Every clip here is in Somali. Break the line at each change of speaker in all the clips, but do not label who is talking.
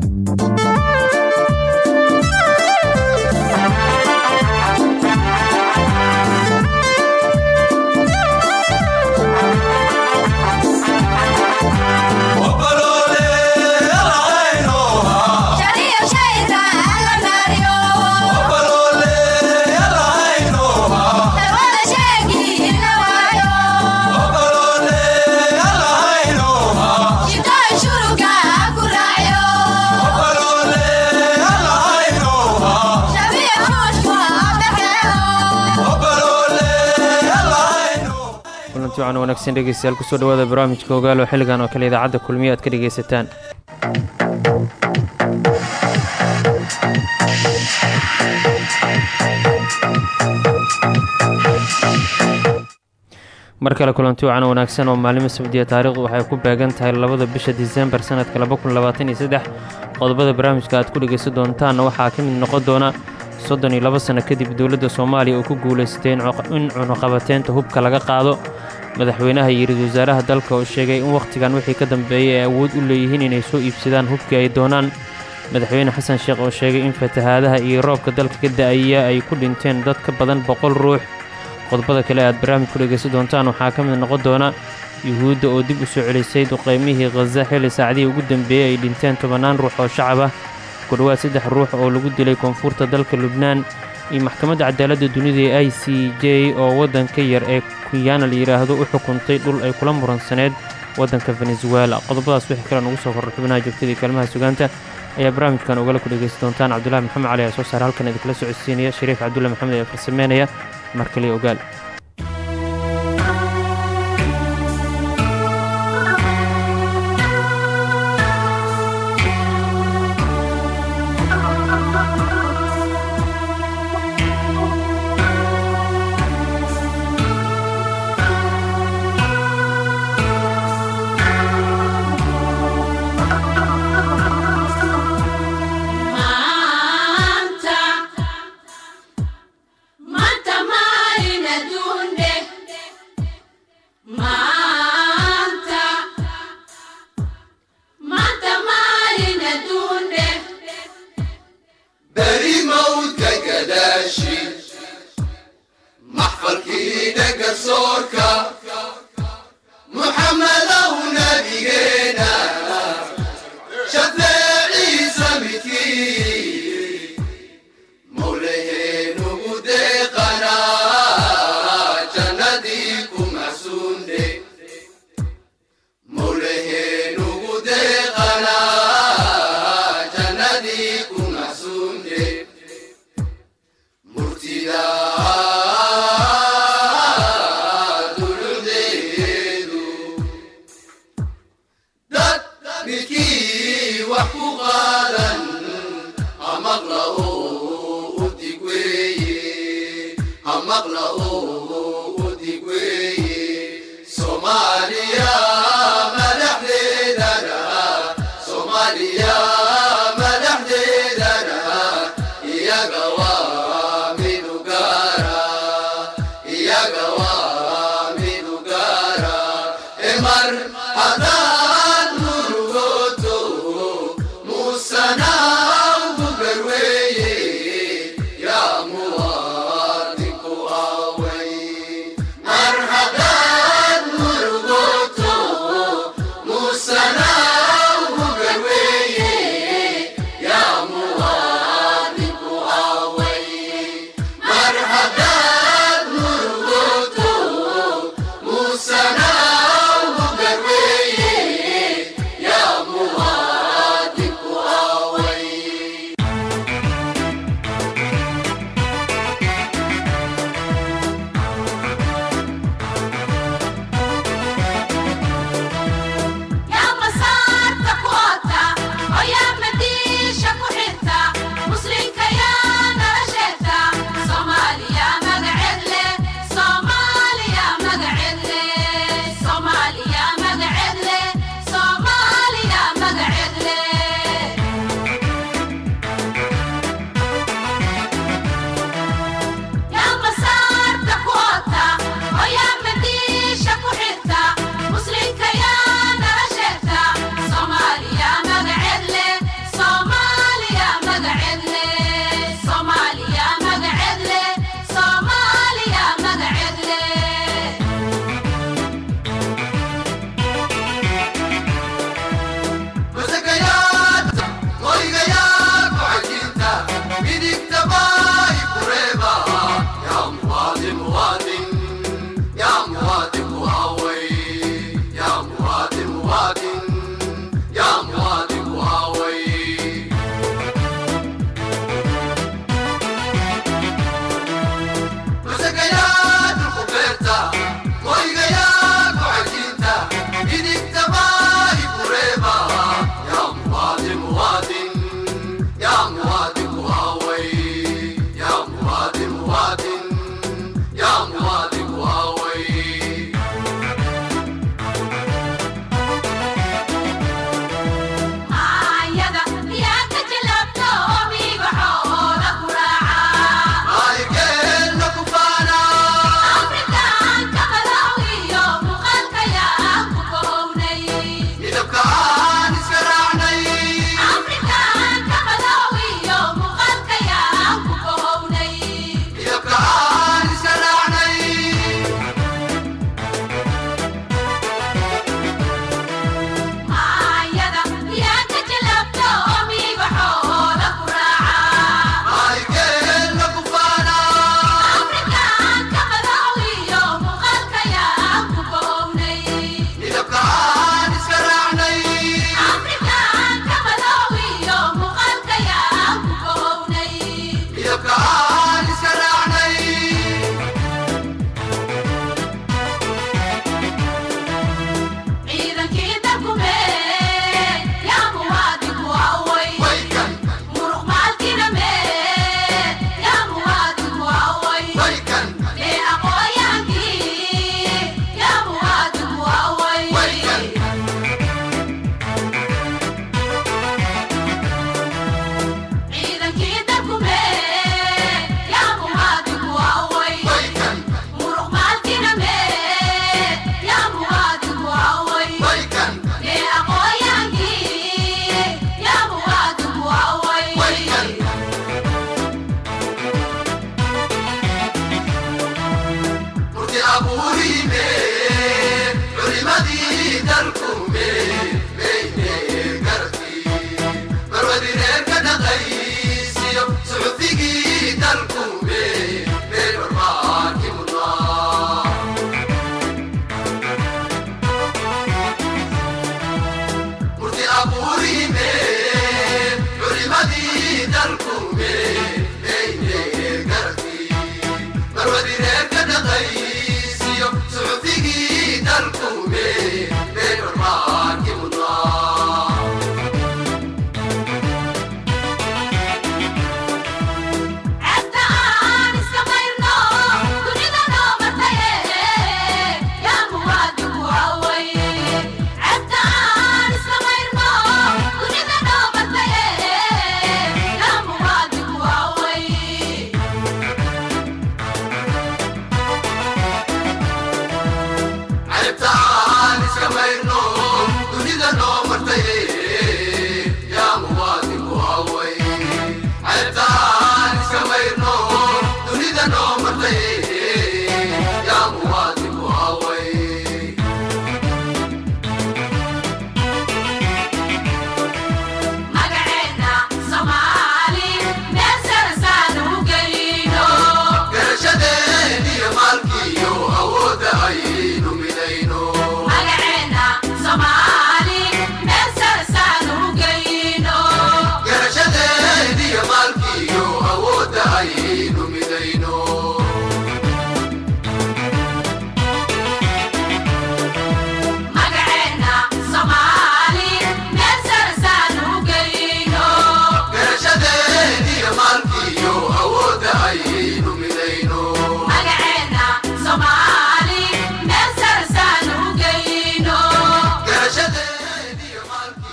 kulanti wacan wanaagsan dhegeystayaal ku soo dhawaada barnaamijka ogaal oo xilligan oo kale idaacadda kulmiya aad ka dhegaysataan mar kale kulanti wacan wanaagsan oo maalimo sabdiya taariikhdu waxay ku beegan tahay labada bisha disembar sanadka qodobada barnaamijka aad ku dhegaysan doontaanna waxaa ka mid noqon doona soddon iyo laba sano kadib dowladda soomaaliya oo ku guulaystay in cunuqabateynta hubka laga qaado. Madaxweynaha iyo ra'iisul wasaaraha dalka oo sheegay in wakhtigan wixii ka dambeeyay ay awood u leeyihiin inay soo iibsadaan hubkii ay doonaan. Madaxweyne xasan sheekh oo sheegay in fatahaadaha iyo roobka dalka ka da'aya ay ku dhinteen dad ka badan boqol ruux. Qodobada kale aad barnaamij ku dhegaysan doontaan waxaa ka mid noqon doona yuhuudda oo dib u soo celisay duqaymihii khaza xilli saacdihii ugu dambeeyey ay dhinteen tobannaan ruux oo shacab ah ku dhowaad saddex ruux oo lagu dilay koonfurta dalka lubnaan iyo maxkamadda cadaaladda dunida ee i c j oo waddanka yar ee kuyana la yidhaahdo u xukuntay dhul ay kula muransaneed waddanka venezuela. Qodobadaas wixii kale nugu soo korra xubnaha joogtadii kaalmaha sugaanta ayaa barnaamijkan ogala ku dhegaysan doontaan cabdulahi maxamed cali ee soo saare halkan idinkala socodsiinaya. Shariif cabdullahi maxamed ee farsameynaya. Mar kaliya ogaal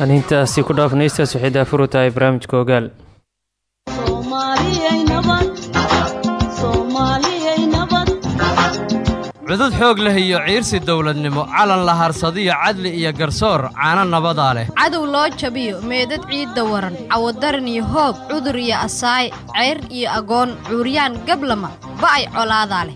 aan intaasi ku dhaafnaystaas waxay daafuru tahay barnaamijka ogaal
cudud xoog leh iyo ciirsi dawladnimo calan la harsadiyo cadli iyo garsoor caano nabadaa leh.
Cadow loo jabiyo meedad ciidda waran cawadaran iyo hoog cudur iyo asaay ceyr iyo agoon cuuryaan gablama ba'ay colaadaa leh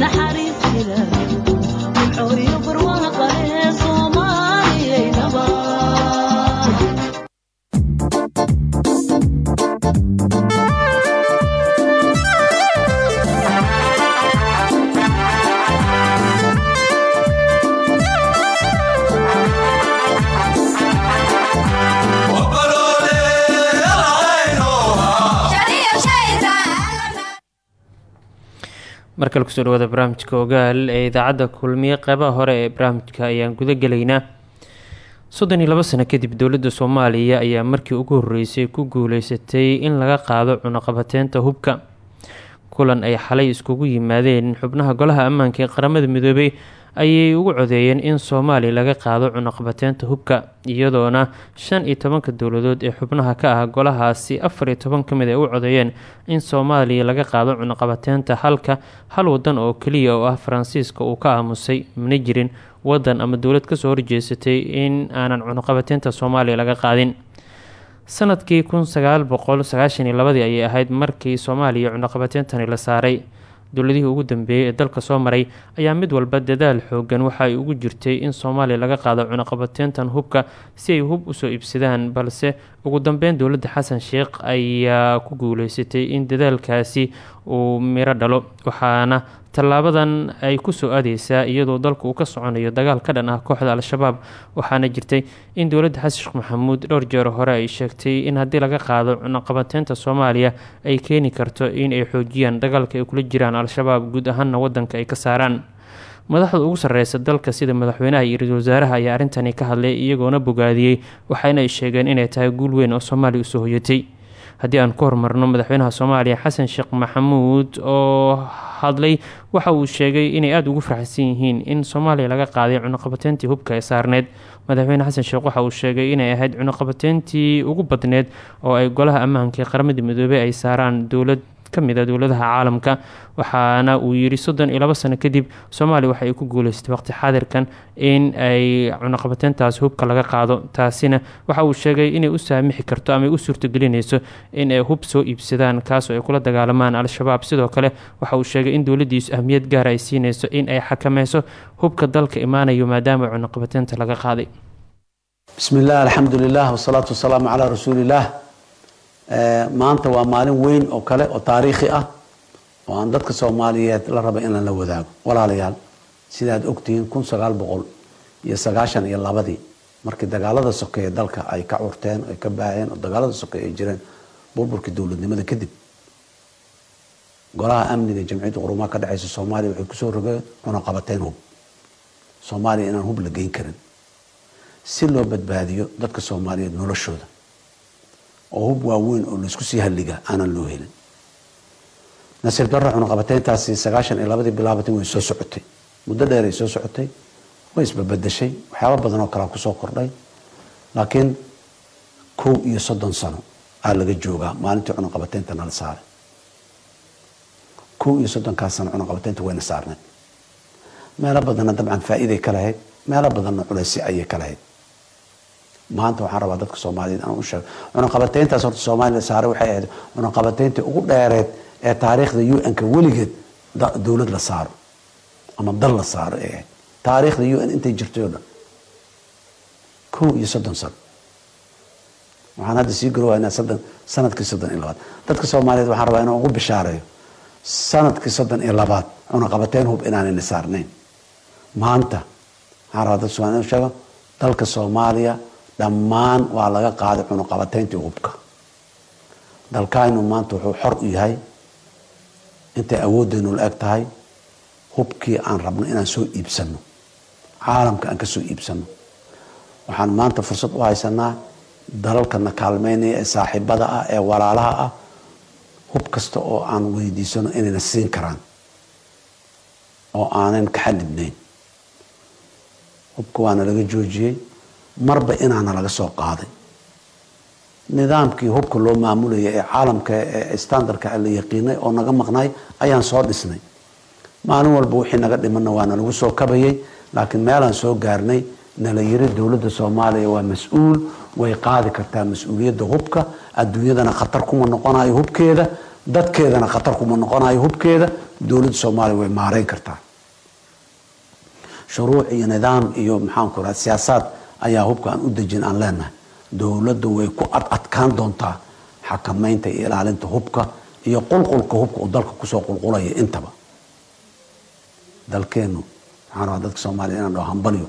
maxaa
markale ku soo dhawaada barnaamijka ogaal ee idaacadda kulmiye qeybaha hore ee barnaamijka ayaan guda gelaynaa soddon iyo labo sano kadib dowladda soomaaliya ayaa markii ugu horreysay ku guuleysatay in laga qaado cunaqabateynta hubka. Kulan ay xalay iskugu yimaadeen xubnaha golaha ammaanka ee qaramada midoobay ayay ugu codeeyeen in soomaaliya laga qaado cunaqabateynta hubka iyadoona shan iyo tobanka dowladood ee xubnaha ka ah golahaasi afar iyo toban ka mid ay u codeeyeen in soomaaliya laga qaado cunaqabateynta halka hal wadan oo keliya oo ah faransiiska uu ka aamusay mana jirin wadan ama dowlad ka soo horjeesatay in aanan cunaqabateynta soomaaliya laga qaadin. Sanadkii kun sagaal boqol sagaashan iyo labadii ayay ahayd markii soomaaliya cunaqabateyntani la saaray dowladihii ugu dambeeyey ee dalka soo maray ayaa mid walba dadaal xoogan waxa ay ugu jirtay in soomaaliya laga qaado cunaqabateyntan hubka si ay hub u soo iibsadaan balse ugu dambeyn dowladda xasan sheekh ayaa ku guuleysatay in dadaalkaasi uu miro dhalo waxaana tallaabadan ay ku soo aadeysaa iyadoo dalka uu ka soconayo dagaal ka dhan ah kooxda al-shabaab waxaana jirtay in dowladda xasan sheekh maxamuud dhowr jeer hore ay sheegtay in haddii laga qaado cunaqabateynta soomaaliya ay keeni karto in ay xoojiyaan dagaalka ay kula jiraan al-shabaab guud ahaana wadanka ay ka saaraan. Madaxda ugu sarreysa dalka sida madaxweynaha iyo ra'iisul wasaaraha ayaa arrintani ka hadlay iyagoona bogaadiyey waxaana ay sheegeen inay tahay guul weyn oo soomaaliya u soo hoyatay haddii aan ku horumarno madaxweynaha soomaaliya xasan sheekh maxamuud oo hadlay waxa uu sheegay inay aada ugu faraxsan yihiin in soomaaliya laga qaaday cunaqabateyntii hubka ee saarneyd madaxweyne xasan sheekh waxa uu sheegay inay ahayd cunaqabateyntii ugu badneed oo ay golaha ammaanka qaramada midoobey ay saaraan dowlad ka mid a dowladaha caalamka waxaana uu yidhi soddon iyo sano kadib soomaaliya waxa ay ku guuleystay waqti xaadirkan in ay cunaqabateyntaas hubka laga qaado. Taasina waxa uu sheegay inay u saamixi karto ama u suurtagelinayso in ay hub soo iibsadaan kaasoo ay kula dagaalamaan al-shabaab. Sidoo kale waxa uu sheegay in dowladdiisu ahmiyad gaara ay siinayso in ay xakameyso hubka dalka imaanayo maadaama cunaqabateynta laga qaaday.
Bismi illah alxamdu lilah wasalaatu wasalaamu calaa rasuuliillaah maanta waa maalin weyn oo kale oo taariikhi ah oo aan dadka soomaaliyeed la raba inaan la wadaago. Walaalayaal sidaad ogtihiin kun sagaal boqol iyo sagaashan iyo labadii markii dagaalada sokeeye dalka ay ka curteen ay ka baaheen oo dagaalada sokeeye ay jireen burburkii dowladnimada kadib golaha amniga jamciyadda qurumaha ka dhexeysa soomaaliya waxay ku soo rogeen cunaqabateyn hub. Soomaaliya inaan hub la geyn karin. Si loo badbaadiyo dadka soomaaliyeed noloshooda oo hub waaweyn oo la isku sii halliga aanan loo helin. Nasiib darro cunaqabateyntaasi sagaashan iyo labadii bilaabatay way soo socotay. Muddo dheeray soo socotay. Way isbabedeshay waxyaaba badan oo kalea ku soo kordhay. Laakiin kow iyo soddon sano aa laga joogaa maalintii cunaqabateynta nala saaray kow iyo soddonkaas sano cunaqabateynta wayna saarnay meelo badanna dabcan faa-iiday ka lahayd. Meelo badanna culaysi ayay ka lahayd maanta waxaan rabaa dadka soomaaliyeed aan u sheego. Cunaqabateyntaas horta soomaaliya saaray waxay ahayd cunaqabateyntii ugu dheereed ee taariikhda u n-ka weligeed dowlad la saaro ama dal la saaro ay ahayd taariikhda u n intay jirtay oo dhan. Kow iyo soddon sano. Waxaan hadda sii garowaynaa soddon sannadkii soddon iyo labaad. Dadka soomaaliyeed waxaan rabaa inaan ugu bishaareeyo sannadkii soddon iyo labaad cunaqabateyn hub inaanayna saarnayn maanta waxaan rabaa dadka somaaliya sheego dalka soomaaliya dhammaan waa laga qaaday cunuqabateyntii hubka. Dalkaynu maanta wuxuu xor u yahay intay awooddeenu la eg tahay hubkii aan rabno inaan soo iibsano caalamka aan ka soo iibsano waxaan maanta fursad u haysanaa dalalkana kaalmeynaya ee saaxiibada ah ee walaalaha ah hub kasta oo aan weydiisano inayna siin karaan oo aanan ka xadibnayn hubka waana laga joojiyey marba inaana laga soo qaaday. Nidaamkii hubka loo maamulayay ee caalamka ee standardka la yaqiinay oo naga maqnay ayaan soo dhisnay. Maalin walba wixii naga dhimanna waana lagu soo kabayay laakiin meelaan soo gaarnay nala yiri dowladda soomaaliya waa mas'uul way qaadi kartaa mas'uuliyadda hubka adduunyadana khatar kuma noqonayo hubkeeda dadkeedana khatar kuma noqonayo hubkeeda dowladda soomaaliya way maareyn kartaa. Shuruuc iyo nidaam iyo maxaanku raha siyaasaad ayaa hubka aan u dejin aan leenahay. Dowladda way ku adadkaan doontaa xakamaynta iyo ilaalinta hubka iyo qulqulka hubka uu dalka ku soo qulqulaya intaba. Dalkeenu waxaan rabaa dadka soomaaliya inaan dhaho hambalyo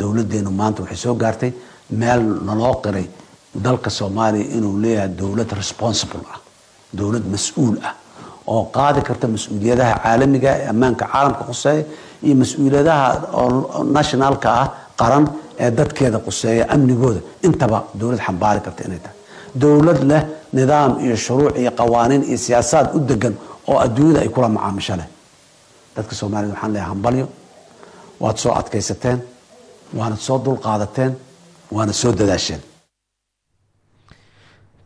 dowladeenu maanta waxay soo gaartay meel naloo qiray dalka soomaaliya inuu leeyahay dowlad responsible ah dowlad mas'uul ah oo qaadi karta mas'uuliyadaha caalamiga ee ammaanka caalamka quseeya iyo mas'uuliyadaha nationalka ah qaran ee dadkeeda quseeya amnigooda. Intaba dowlad xambaari karta inay tahay. Dowlad leh nidaam iyo shuruuc iyo qawaaniin iyo siyaasaad u degan oo adduunyada ay kula macaamisho leh. Dadka soomaaliyed waxaan leeyahay hambalyo. Waad soo adkaysateen waanad soo dulqaadateen waana soo dadaasheen.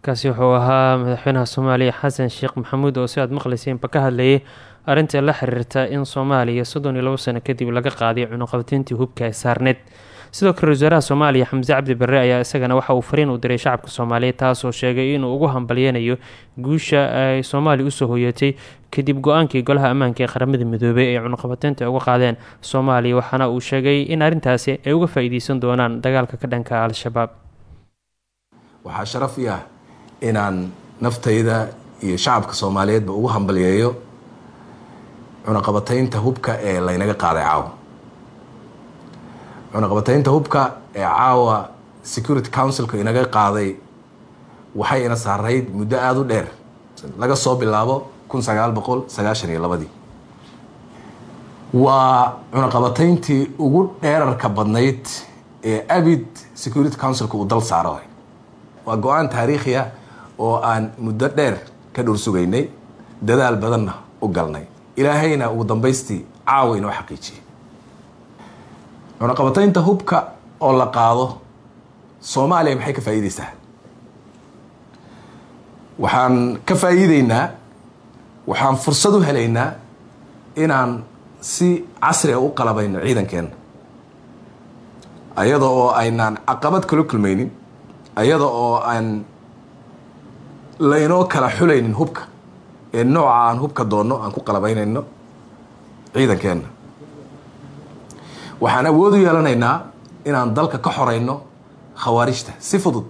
Kaasi wuxuu ahaa madaxweynaha soomaaliya xasan sheekh maxamuud oo si aad maqlayseenba ka hadlayay arrinta la xiriirta in soomaaliya soddon iyo labo sano kadib laga qaaday cunuqabatayntii hubka ee saarneed sidoo kale ra'iisul wasaaraha soomaaliya xamse cabdi barre ayaa isagana waxa uu fariin u diray shacabka soomaaliyeed taasoo sheegay inuu ugu hambalyeynayo guusha ay soomaaliya u soo hoyatay kadib go'aankii golaha ammaanka ee qaramada midoobey ay cunuqabateynta uga qaadeen soomaaliya waxaana uu sheegay in arrintaasi ay uga faa-iideysan doonaan dagaalka ka dhanka al-shabaab.
Waxaa sharaf i ah inaan naftayda iyo shacabka soomaaliyeedba ugu hambalyeeyo cunaqabataynta hubka ee laynaga qaaday caawa cunaqabataynta hubka ee caawa security councilka inaga qaaday waxay ina saarayd muddo aada u dheer. Laga soo bilaabo kun sagaal boqol sagaashan iyo labadii. Waa cunaqabatayntii ugu dheerarka badnayd ee abid security councilka uu dal saaro waa go'aan taariikhi ah oo aan muddo dheer ka dhowr sugaynay dadaal badanna u galnay. Ilaahayna ugu dambaystii caawa inoo xaqiijiyey cunaqabataynta hubka oo la qaado soomaaliya maxay ka faa'iideysaa waxaan ka faa'iideynaa waxaan fursad u helaynaa inaan si casriga u qalabayno ciidankeenna ayada oo aynaan caqabad kala kulmaynin ayada oo aan laynoo kala xulaynin hubka ee nooca aan hubka doonno aan ku qalabaynayno ciidankeenna waxaan awood u yeelanaynaa inaan dalka ka xorayno khawaarijta si fudud.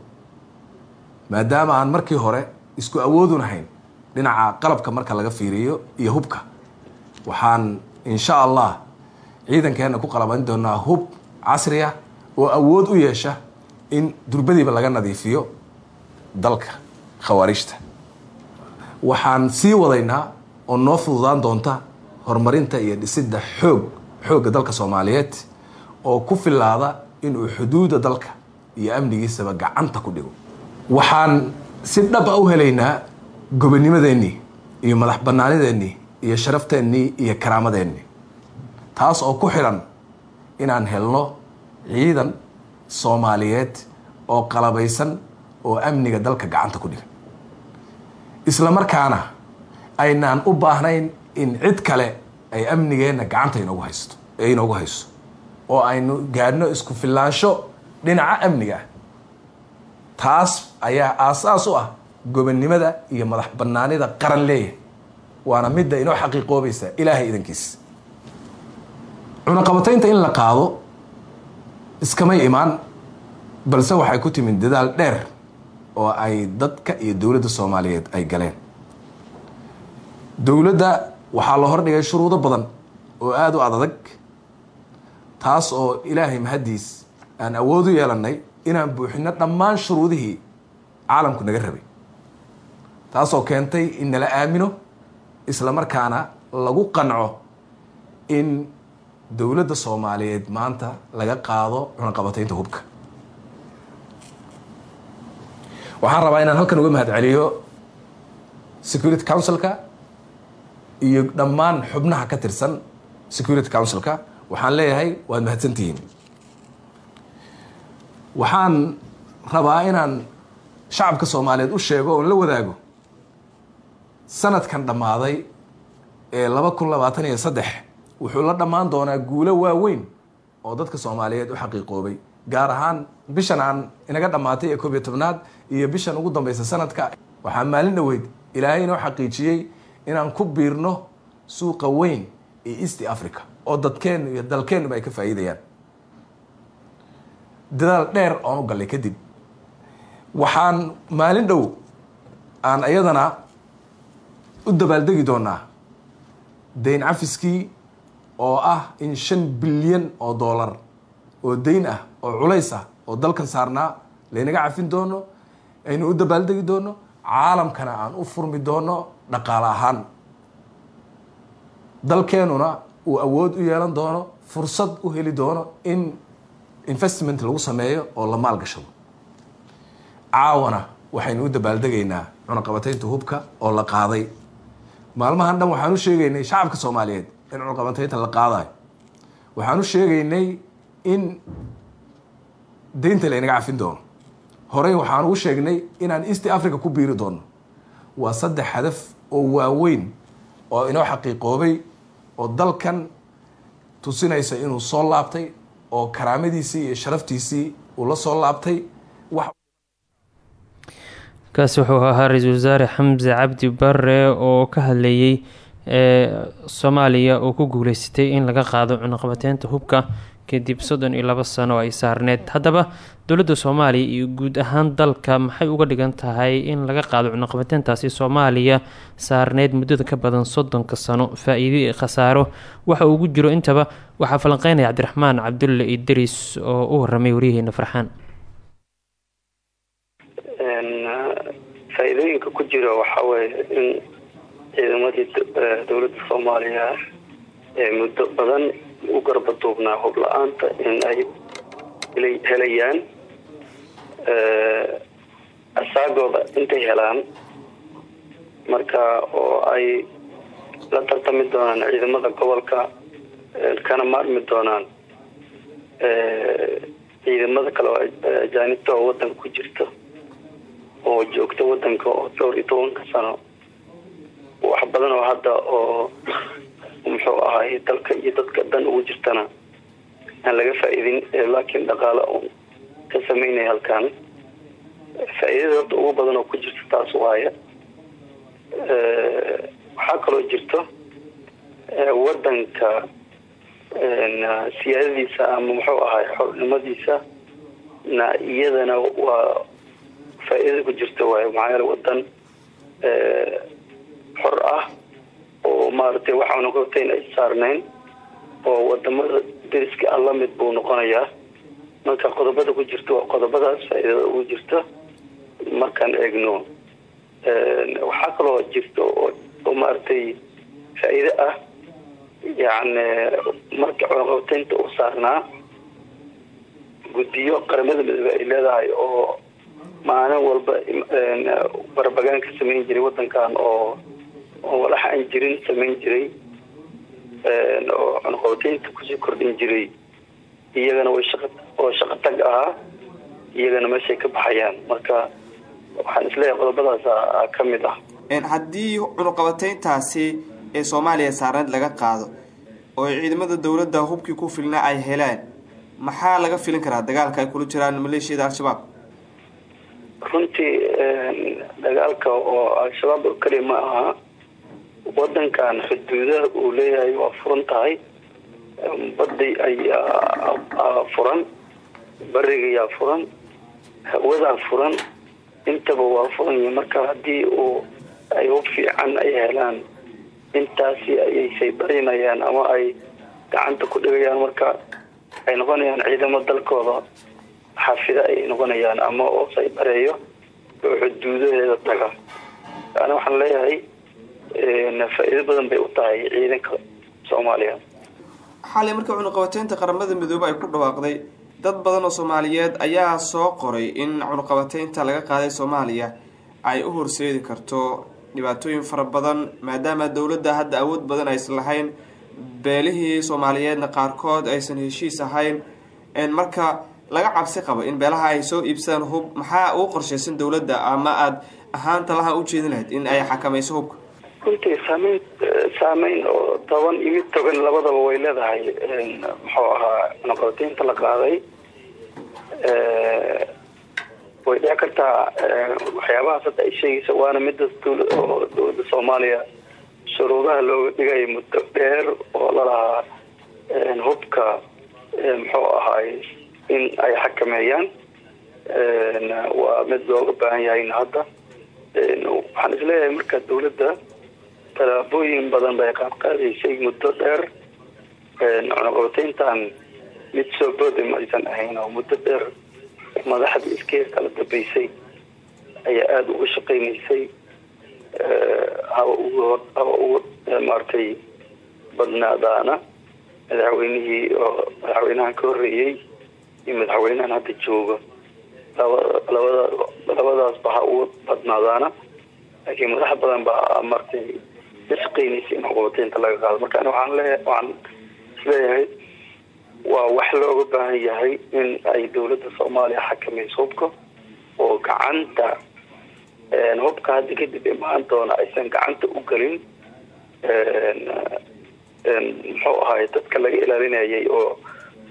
Maadaama aan markii hore isku awoodunahayn dhinaca qalabka marka laga fiiriyo iyo hubka waxaan insha allah ciidankeenna ku qalabayn doonaa hub casri ah oo awood u yeesha in durbadiiba laga nadiifiyo dalka khawaarijta waxaan sii wadaynaa oo noo fududaan doonta horumarinta iyo dhisidda xoog xoogga dalka soomaaliyeed oo ku filaada inuu xuduudda dalka iyo amnigiisaba gacanta ku dhigo. Waxaan si dhaba u helaynaa gobonimadeennii iyo madax bannaanideennii iyo sharafteenii iyo karaamadeenii taas oo ku xidhan inaan helno ciidan soomaaliyeed oo qalabaysan oo amniga dalka gacanta ku dhigan isla markaana aynaan u baahnayn in cid kale ay amnigeenna gacanta inoogu haysto ee inoogu hayso. Oo aynu gaadhno isku filaansho dhinaca amniga. Ah taas ayaa aasaas u ah gobonnimada iyo madax bannaanida qaran leeyahay. Waana midda inoo xaqiiqoobaysa ilaahay idankiis cunaqabataynta in la qaado iskamay imaan balse waxay ku timid dadaal dheer oo ay dadka iyo dowladda soomaaliyeed ay galeen. Dowladda waxaa la hordhigay shuruudo badan oo aada u adadag taas oo ilaahay mahaddiis aan awood u yeelannay inaan buuxino dhammaan shuruudihii caalamku naga rabay. Taasoo keentay in nala aamino isla markaana lagu qanco in dowladda soomaaliyeed maanta laga qaado cunaqabataynta hubka. Waxaan rabaa inaan halkan uga mahad celiyo security councilka iyo dhammaan xubnaha ka tirsan security councilka waxaan leeyahay waad mahadsantihiin. Waxaan rabaa inaan shacabka soomaaliyeed u sheego oon la wadaago sanadkan dhammaaday ee laba kun labaatan iyo saddex. Wuxuu la dhammaan doonaa guulo waaweyn oo dadka soomaaliyeed u xaqiiqoobay gaar ahaan bishan aan inaga dhammaatay ee koob iyo tobnaad iyo bishan ugu dambeysa sanadka. Waxaa maalin dhoweyd ilaahay inoo xaqiijiyey inaan ku biirno suuqa weyn ee east africa oo dadkeennu iyo dalkeennuba ay ka faa'iidayaan. Dadaal dheer oon u gallay kadib. Waxaan maalin dhow aan iyadana u dabaaldegi doonaa dayn cafiskii oo ah in shan bilyan oo dollar oo dayn ah oo culays ah oo dalkan saarnaa laynaga cafin doono aynu u dabaaldegi doono caalamkana aan u furmi doono dhaqaale ahaan dalkeenuna uu awood u yeelan doono fursad u heli doono in investment lagu sameeyo oo la maalgashado. Caawana waxaynu u dabaaldegaynaa cunaqabataynta hubka oo la qaaday. Maalmahan dhan waxaan u sheegaynay shacabka soomaaliyeed in cunaqabataynta la qaadayo waxaan u sheegaynay in deynta laynaga cafin doono. Horey waxaan ugu sheegnay inaan east africa ku biiri doono waa saddex hadaf oo waaweyn oo inoo xaqiiqoobay oo dalkan tusinaysa inuu soo laabtay oo karaamadiisii iyo sharaftiisii uu la soo laabtay.
Kaasi wuxuu ahaa ra'iisul wasaare xamse cabdi bare oo ka hadlayey ee soomaaliya oo ku guuleysatay in laga qaado cunaqabateynta hubka kadib soddon iyo labo sano ay saarneyd haddaba dowladda soomaaliya iyo guud ahaan dalka maxay uga dhigan tahay in laga qaado cunaqabateyntaasi soomaaliya saarneyd muddada ka badan soddonka sano. Faa-iido iyo khasaaro waxa ugu jiro intaba waxaa falanqeynaya cabdiraxmaan cabdulle idris oo u waramay waryaheena farxaan.
Faa-iidooyinka ku jira waxaa weeye in ciidamadii dowladda soomaaliya ee muddo badan u garbaduubnaa hub la'aanta in ay helayaan asaagooda intay helaan. Marka oo ay la tartami doonaan ciidamada gobolka kana maarmi doonaan ciidamada kale oo ajaanibta oo wadanka ku jirta oo joogta wadanka oo dhowr iyo tobanka sano. Wax badan oo hadda oo muxuu ahaay dalka iyo dadka dan ugu jirtana aan laga faa-iidin laakiin dhaqaale un ka sameynaya halkan faa-iidada horta ugu badan oo ku jirta taas waaya waxaa kaloo jirto wadanka siyaadadiisa ama muxuu ahaay xornimadiisa na iyadana waa faa-iidada ku jirta waayo maxaa yeele wadan xor ah oo maaragtay waxaana hortayn ay saarnayn oo waddamada deriska ah la mid buu noqonayaa. Marka qodobada ku jirta waa qodobadaas faa-iidada ugu jirta. Markaan eegno waxaa kaloo jirta oo maaragtay faa-iide ah. Yacni marka cunaqabataynta u saarnaa guddiyo qaramada midoobe ay leedahay oo maalin walba barbagaan ka samayn jiray wadankan oo oo walax aan jirin samayn jiray oo cunaqabataynta ku sii kordhin jiray. Iyagana way oo shaqo tag ahaa iyagana meeshay ka baxayaan. Marka waxaan is leeyahay qodobadaas ka mid ah.
Haddii cunuqabateyntaasi ee soomaaliya saarneed laga qaado oo ciidamada dowladda hubkii ku filna ay helaan maxaa laga filin karaa? Dagaalka ay kula jiraan maleeshiyada al-shabaab?
Runtii dagaalka oo al-shabaab oo keliya ma aha wadankan xuduudaha uu leeyahay waa furan tahay. Baddi ayaa furan barigayaa furan hawadaa furan intaba waa furan yihiin marka haddii uu ay hub fiican ay helaan intaasi ayay saybarinayaan ama ay gacanta ku dhigayaan. Marka ay noqonayaan ciidamo dalkooda xafida ay noqonayaan ama oo saybareeyo oo xuduudaheeda taga. Yani waxaan leeyahay faa-iido badan bay u tahay ciidanka soomaaliya.
Xalay markii cunuqabateynta qaramada midoobe ay ku dhawaaqday dad badan oo soomaaliyeed ayaa soo qoray in cunuqabateynta laga qaaday soomaaliya ay u horseedi karto dhibaatooyin fara badan maadaama dowladda hadda awood badan aysan lahayn beelihii soomaaliyeedna qaarkood aysan heshiis ahayn marka laga cabsi qabo in beelaha ay soo iibsadaan hub maxaa ugu qorshaysan dowladda ama aada talaha u jeedin lahayd in ay xakamayso hubka
runtii saameyn saameyn oo toban iyo mid togan labadaba way leedahay muxuu ahaa cunuqabateynta la qaaday. Way dhici kartaa waxyaabahaas hadda ay sheegaysa waana mida oo dowladda soomaaliya shuruudaha looga dhigaya muddo dheer oo lalahaa hubka muxuu ahaay in ay xakameeyaan. Waa mid looga baahan yahayna hadda waxaan is leeyahay marka dowladda tallaabooyin badan bay qaadqaadaysay muddo dheer cunuqabateyntan mid soo booda ma ahayn oo muddo dheer madaxda iskeer kala dambeysay ayaa aada uga shaqeynaysay haba ugu maaragtay badnaadaana madaxweynihii oo madaxweynahan ka horreeyey iyo madaxweynahan hadda laba labada labadaasba ha ugu badnaadaana laakiin madax badan baa martay ka shaqeynaysay in cunuqabateynta laga qaado. Marka ani waxaan leeya waxaan is leeyahay waa wax looga baahan yahay in ay dowladda soomaaliya xakamayso hubka oo gacanta hubka hadda kadib imaan doona aysan gacanta u gelin. Muxuu ahaay dadka laga ilaalinayay oo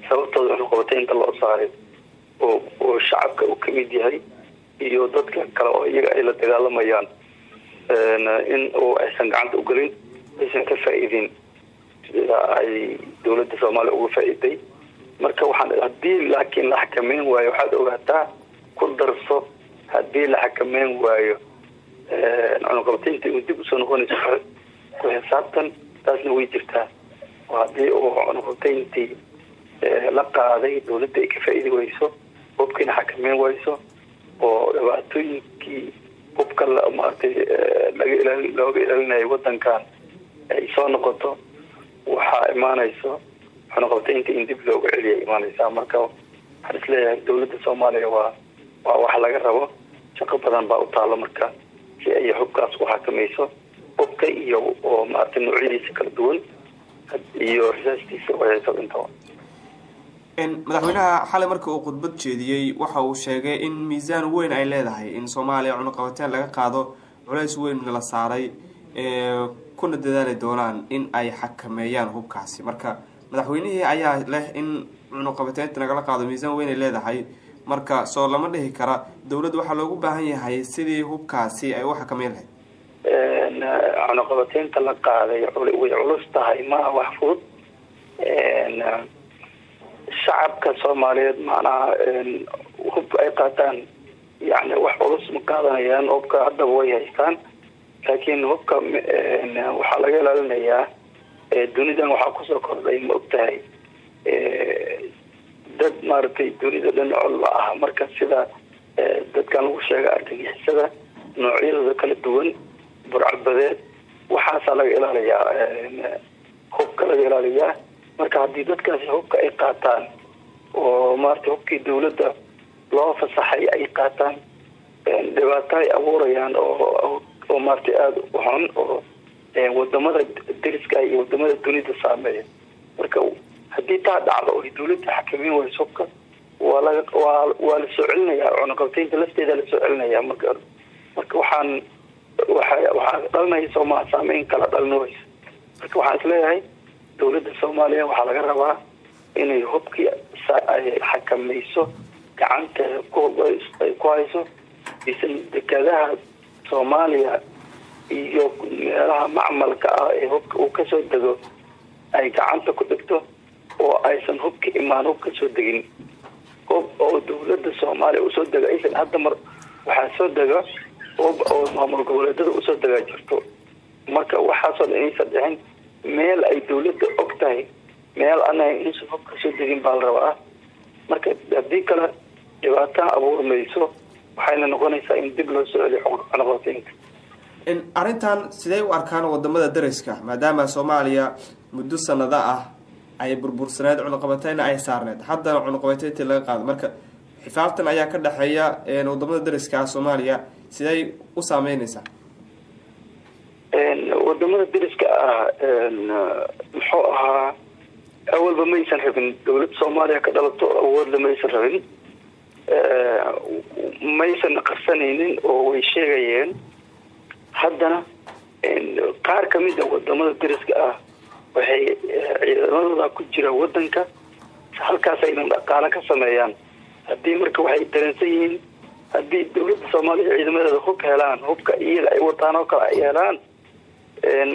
sababtooda cunuqabateynta loo saaray oo oo shacabka uu ka mid yahay iyo dadka kale oo iyaga ay la dagaalamayaan in. Oo aysan gacanta u gelin aysan ka faa-iidin sida ay dowladda soomaaliya uga faa-iiday marka waxaan haddii laakiin la xakameyn waayo waxaad ogaataa ku darso haddii la xakameyn waayo cunuqabateynta uu dib u soo noqonayso ku xisaabtan taasna way jirtaa oo haddii uu cunuqabateyntii la qaaday dowladda ay ka faa-iidi wayso hubkiina xakameyn wayso oo dhibaatooyinkii hubka maaragtay ilaali looga ilaalinayo wadankan ay soo noqoto waxaa imaanayso cunuqabateynta in dib looga celiya imaanaysaa marka waxaan is leeyahay dowladda soomaaliya waa waa wax laga rabo. Shaqo badan baa u taalo marka si ay hubkaas u xakamayso. Hubka iyo oo maaragtay noocyadiisa kala duwan iyo risaastiisa waxaysa intaba
madaxweynaha xalay marka uu khudbad jeediyey waxa uu sheegay in miisaan weyn ay leedahay in soomaaliya cunuqabateen laga qaado culays weyn la saaray kuna dadaali doonaan in ay xakameeyaan hubkaasi. Marka madaxweynihii ayaa leh in cunuqabateynta nagala qaado miisaan weyn ay leedahay. Marka soo lama dhihi kara dowladda waxaa loogu baahan yahay sidii hubkaasi ay u xakameyn lahayd.
Cunuqabateynta la qaaday way culus tahay maaha wax fudud shacabka soomaaliyeed macnaha hub ay qaataan yani wax culus ma qaadanayaan hubka haddaba way haystaan. Laakiin hubka waxaa laga ilaalinayaa dunidan waxaa ku soo kordhay ma og tahay dad maaragtay dunida dhinacol la ah marka sida dadkan lagu sheega argagixisada noocyadooda kala duwan burcadbadeed waxaasaa laga ilaaliyaa hubka laga ilaaliyaa marka haddii dadkaasi hubka ay qaataan oo maarata hubkii dawladda loo fasaxay ay qaataan dhibaato ay abuurayaan oo maarata aada u xun oo waddamada deriska iyo waddamada dunida saameeya marka haddii taa dhacdo oy dawladda xakameyn wayso hubka waa la soo celinayaa cunaqabteynta lafteeda la soo celinaya marka marka waxaan waxaa dhalinaysa ma saameyn kala dhalinaysa marka waxaan is leeyahay dawladda soomaaliya waxaa laga rabaa inay hubkii ay xakamayso gacanteeda ay ku hayso isan dekadaha soomaaliya iyo meelaha macmalka ah ee hubka uu ka soo dego ay gacanta ku dhigto oo aysan hubka imaan hub ka soo degin. Hub oo dawladda soomaaliya u soo dega aysan hadda mar waxaa soo dega hub oo maamul goboleedada u soo degaa jirto. Marka waxaasoo dhan inaysan dhicin meel ay dawladda og tahay meel inaysan hub ka soo degin baa la rabaa. Marka haddii kale dhibaata abuurmayso waxayna noqonaysaa in dib loo soo celiyo cunaqabateynta
arrintan sidee u arkaan waddamada dariska maadaama soomaaliya muddo sanado ah ay burbursaneed cunaqabateyna ay saarneed. Haddana cunaqabateyntii laga qaado. Marka xifaaftan ayaa ka dhexeeya waddamada dariska soomaaliya sidey u saameyneysaa
waddamada dariska ah muxuu ahaa awalba maysan rabin. Dowladda soomaaliya ka dhalato awoodla maysan rabin. Maysan qarsanaynin oo way sheegayeen. Haddana qaar ka mid a waddamada dariska ah waxay ciidamadooda ku jira wadanka halkaas aynan dhaqaalo ka sameeyaan. Haddii marka waxay dareensan yihiin haddii dowladda soomaaliya ciidamadeeda hub helaan hubka iyaga ay wataan oo kale ay helaan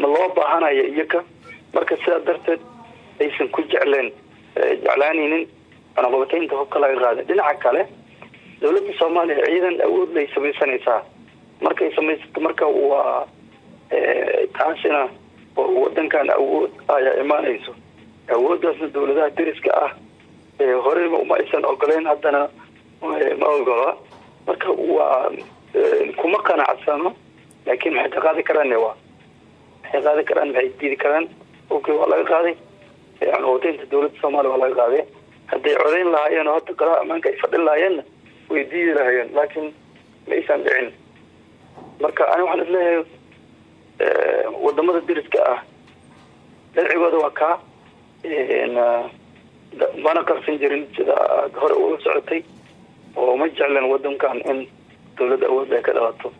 ma loo baahanayo iyaga marka sidaa darteed aysan ku jecleen jeclaanaynin cunaqabateynta hubka laga qaada dhinaca kale dowladda soomaaliya ciidan awood lay samaysanaysaa. Markay samaysato marka waa taasina wadankan awood ayaa imaanayso. Awooddaasna dowladaha dariska ah horeyba ma aysan ogoleyn haddana ma ogola. Marka waa kuma qanacsano laakiin maxay ka qaadi karaan? Waa maxay qaadi karaan maxay diidi karaan. Okay waa laga qaaday. Cunaqabateynta dowladda soomaaliya waa laga qaaday. Hadday codayn lahaayeen oo hadda golaha ammaanka ay fadhin lahaayeenna way diidi lahaayeen. Laakiin ma aysan dhicin. Marka ani waxaan is leeyahay waddamada dariska ah dalcigooda waa kaa. Mana qarsan jirin sida aad hore ula socotay. Oo ma jeclen wadankan in dowladda awood ay ka dhalato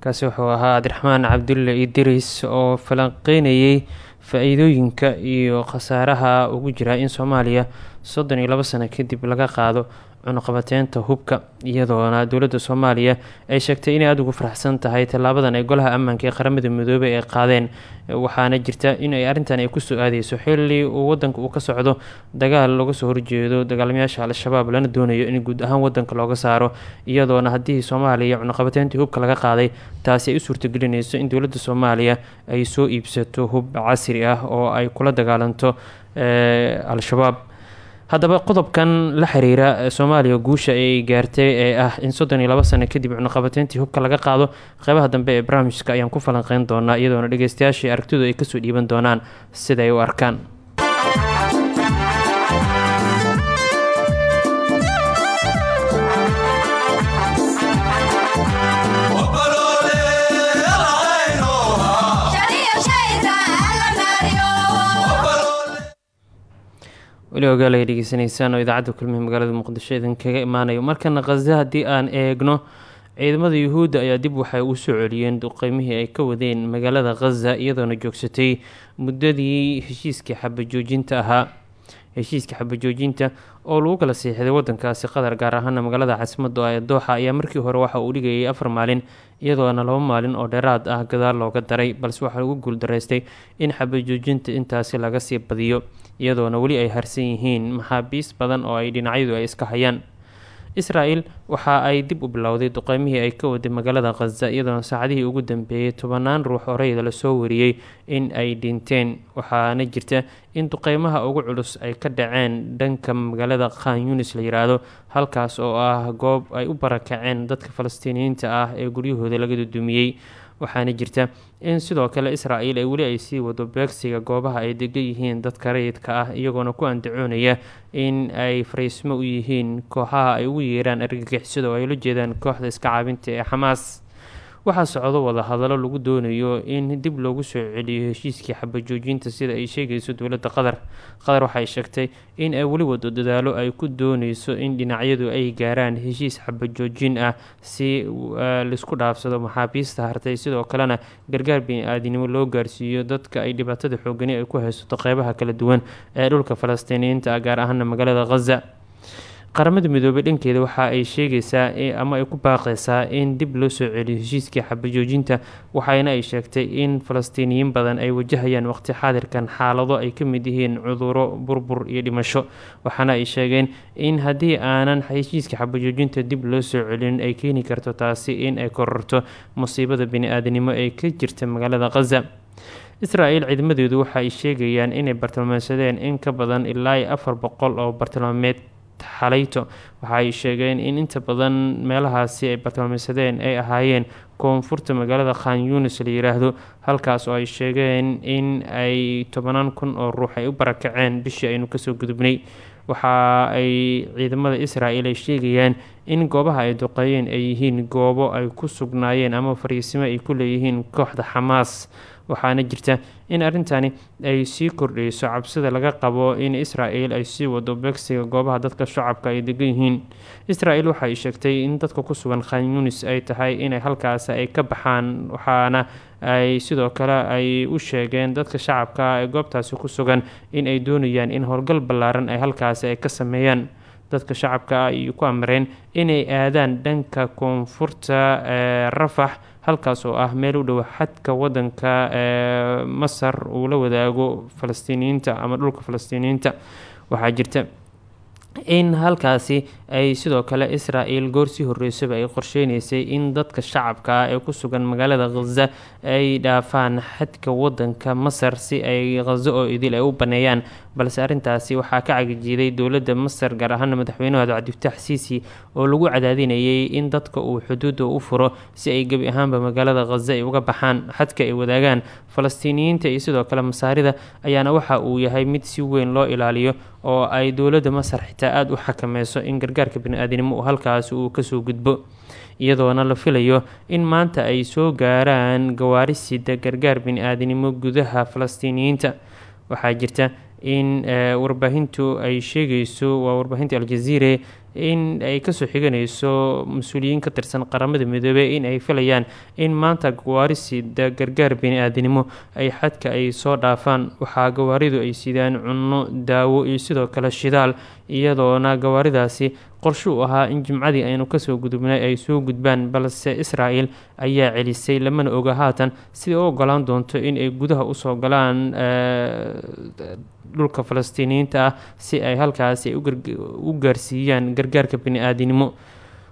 kaasi wuxuu ahaa cabdiraxmaan cabdulle idris oo falanqeynayay faa-iidooyinka iyo khasaaraha ugu jira in soomaaliya soddon iyo labo sano kadib laga qaado cunuqabateynta hubka iyadoona dowladda soomaaliya ay sheegtay inay aada ugu faraxsan tahay tallaabadan ay golaha ammaanka ee qaramada midoobay ay qaadeen. Waxaana jirta in ay arrintan ay ku soo aadeyso xilli uu wadanka uu ka socdo dagaal looga soo horjeedo dagaalamayaasha al-shabaab lana doonayo in guud ahaan wadanka looga saaro. Iyadoona haddii soomaaliya cunuqabateyntii hubka laga qaaday taasi ay u suurtagelinayso in dowladda soomaaliya ay soo iibsato hub casri ah oo ay kula dagaalanto al-shabaab haddaba qodobkan la xiriira soomaaliya guusha ay gaartay ee ah in soddon iyo labo sano kadib cunuqabateyntii hubka laga qaado qeybaha dambe ee barnaamijka ayaan ku falanqeyn doonaa iyadoona dhegeystayaashii aragtidu ay ka soo dhiiban doonaan sida ay u arkaan weli ogaalaya dhegeysanaysaan oo idaacadda kulmihi magaalada muqdisho idin kaga imaanayo. Markana khaza haddii aan eegno ciidamada yuhuudda ayaa dib waxay u soo celiyeen duqeymihii ay ka wadeen magaalada khaza iyadoona joogsatay muddadii heshiiskii xabajoojinta ahaa. Heshiiska xabajoojinta oo lagu kala siixday wadankaasi qatar gaar ahaana magaalada caasimadda ee dooxa ayaa markii hore waxa uu dhigayay afar maalin iyadoona laba maalin oo dheeraad ah gadaal looga daray balse waxaa lagu guuldaraystay in xabajoojinta intaasi laga sii badiyo iyadoona weli ay harsan yihiin maxaabiis badan oo ay dhinacyadu ay iska hayaan. Isra-el waxa ay dib u bilowday duqeymihii ay ka waday magaalada khaza iyadoona saacadihii ugu dambeeyey tobanaan ruux oo rayda la soo wariyey in ay dhinteen. Waxaana jirta in duqeymaha ugu culus ay ka dhaceen dhanka magaalada khan yunis la yiraahdo halkaas oo ah goob ay u barakaceen dadka falastiiniyiinta ah ee guryahooda laga dudumiyey waxaana jirta in sidoo kale isra-el ay weli ay sii wado beegsiga goobaha ay degan yihiin dadka rayidka ah iyagoona ku andacoonaya in ay fariismo u yihiin kooxaha ay ugu yeeraan argagixisada oo ay la jeedaan kooxda iska caabinta ee xamaas waxaa socdo wadahadallo lagu doonayo in dib loogu soo celiyo heshiiskii xabajoojinta sida ay sheegayso dowladda qatar. Qatar waxay sheegtay in ay weli wado dadaalo ay ku dooneyso in dhinacyadu ay gaaraan heshiis xabajoojin ah si la isku dhaafsado maxaabiista hartay. Sidoo kalena gargaar bini-aadinimo loo gaarsiiyo dadka ay dhibaatada xoogani ay ku haysato qeybaha kala duwan ee dhulka falastiiniyiinta ah gaar ahaana magaalada khaza qaramada midoobey dhankeeda waxa ay sheegaysaa ama ay ku baaqeysaa in dib loo soo celiyo heshiiskii xabajoojinta waxayna ay sheegtay in falastiiniyiin badan ay wajahayaan waqti xaadirkan xaalado ay ka mid yihiin cuduro burbur iyo dhimasho. Waxaana ay sheegeen in haddii aanan heshiiska xabajoojinta dib loo soo celin ay keeni karto taasi in ay kororto musiibada bini-aadanimo ee ka jirta magaalada khaza isra-el ciidamadeedu waxa ay sheegayaan inay bartilmaameysadeen in ka badan ilaa afar boqol oo bartilmaameed xalayto waxa ay sheegeen in inta badan meelahaasi ay bartilmaameysadeen ay ahaayeen koonfurta magaalada khan yunis la yiraahdo. Halkaas oo ay sheegeen in ay tobanaan kun oo ruux ay u barakaceen bishii aynu ka soo gudubnay waxa ay ciidamada israel ay sheegayaan in goobaha ay duqeeyeen ay yihiin goobo ay ku sugnaayeen ama fariisimo ay ku leeyihiin kooxda xamaas. Waxaana jirta in arrintani ay sii kordheyso cabsida laga qabo in israel ay sii wado beegsiga goobaha dadka shacabka ay degan yihiin. Israel waxa ay sheegtay in dadka ku sugan khan yunis ay tahay inay halkaas ay ka baxaan waxaana ay sidoo kale ay u sheegeen dadka shacabka ee goobtaasi ku sugan in ay doonayaan in howlgal ballaaran ay halkaasi ay ka sameeyaan. Dadka shacabka ay ku amreen inay aadaan dhanka koonfurta ee rafax halkaas oo ah meel u dhow xadka wadanka ee masar uu la wadaago falastiiniyiinta ama dhulka falastiiniyiinta. Waxaa jirta in halkaasi ay sidoo kale israel goorsii horeysaba ay qorsheyneysay in dadka shacabka ah ee ku sugan magaalada khaza ay dhaafaan xadka wadanka masar si ay khazo oo idil ay u baneeyaan. Balse arrintaasi waxaa ka cagijiiday dowladda masar gaar ahaana madaxweynahooda cabdifataax siisi oo lagu cadaadinayay in dadka uu xuduudda u furo si ay gebi ahaanba magaalada khaza ay uga baxaan xadka ay wadaagaan. Falastiiniyiinta iyo sidoo kale masaarida ayaana waxa uu yahay mid si weyn loo ilaaliyo oo ay dowladda masar xitaa aada u xakameyso in gargaarka bani-aadinimo uu halkaasi uu ka soo gudbo iyadoona la filayo in maanta ay soo gaaraan gawaarisida gargaar bani-aadinimo gudaha falastiiniyiinta. Waxaa jirta in warbaahintu ay sheegayso waa warbaahinta aljaziire in ay ka soo xiganayso mas'uuliyiin ka tirsan qaramada midoobey in ay filayaan in maanta gawaarisida gargaar bani-aadinimo ay xadka ay soo dhaafaan waxaa gawaaridu ay sidaan cunno daawo iyo sidoo kale shidaal iyadoona gawaaridaasi qorshe u ahaa in jimcadii aynu ka soo gudubnay ay soo gudbaan balse israel ayaa celisay lamana oga haatan siday u ogolaan doonto in ay gudaha u soo galaan dhulka falastiiniyiinta ah si ay halkaasi u gaarsiiyaan gargaarka bani-aadinimo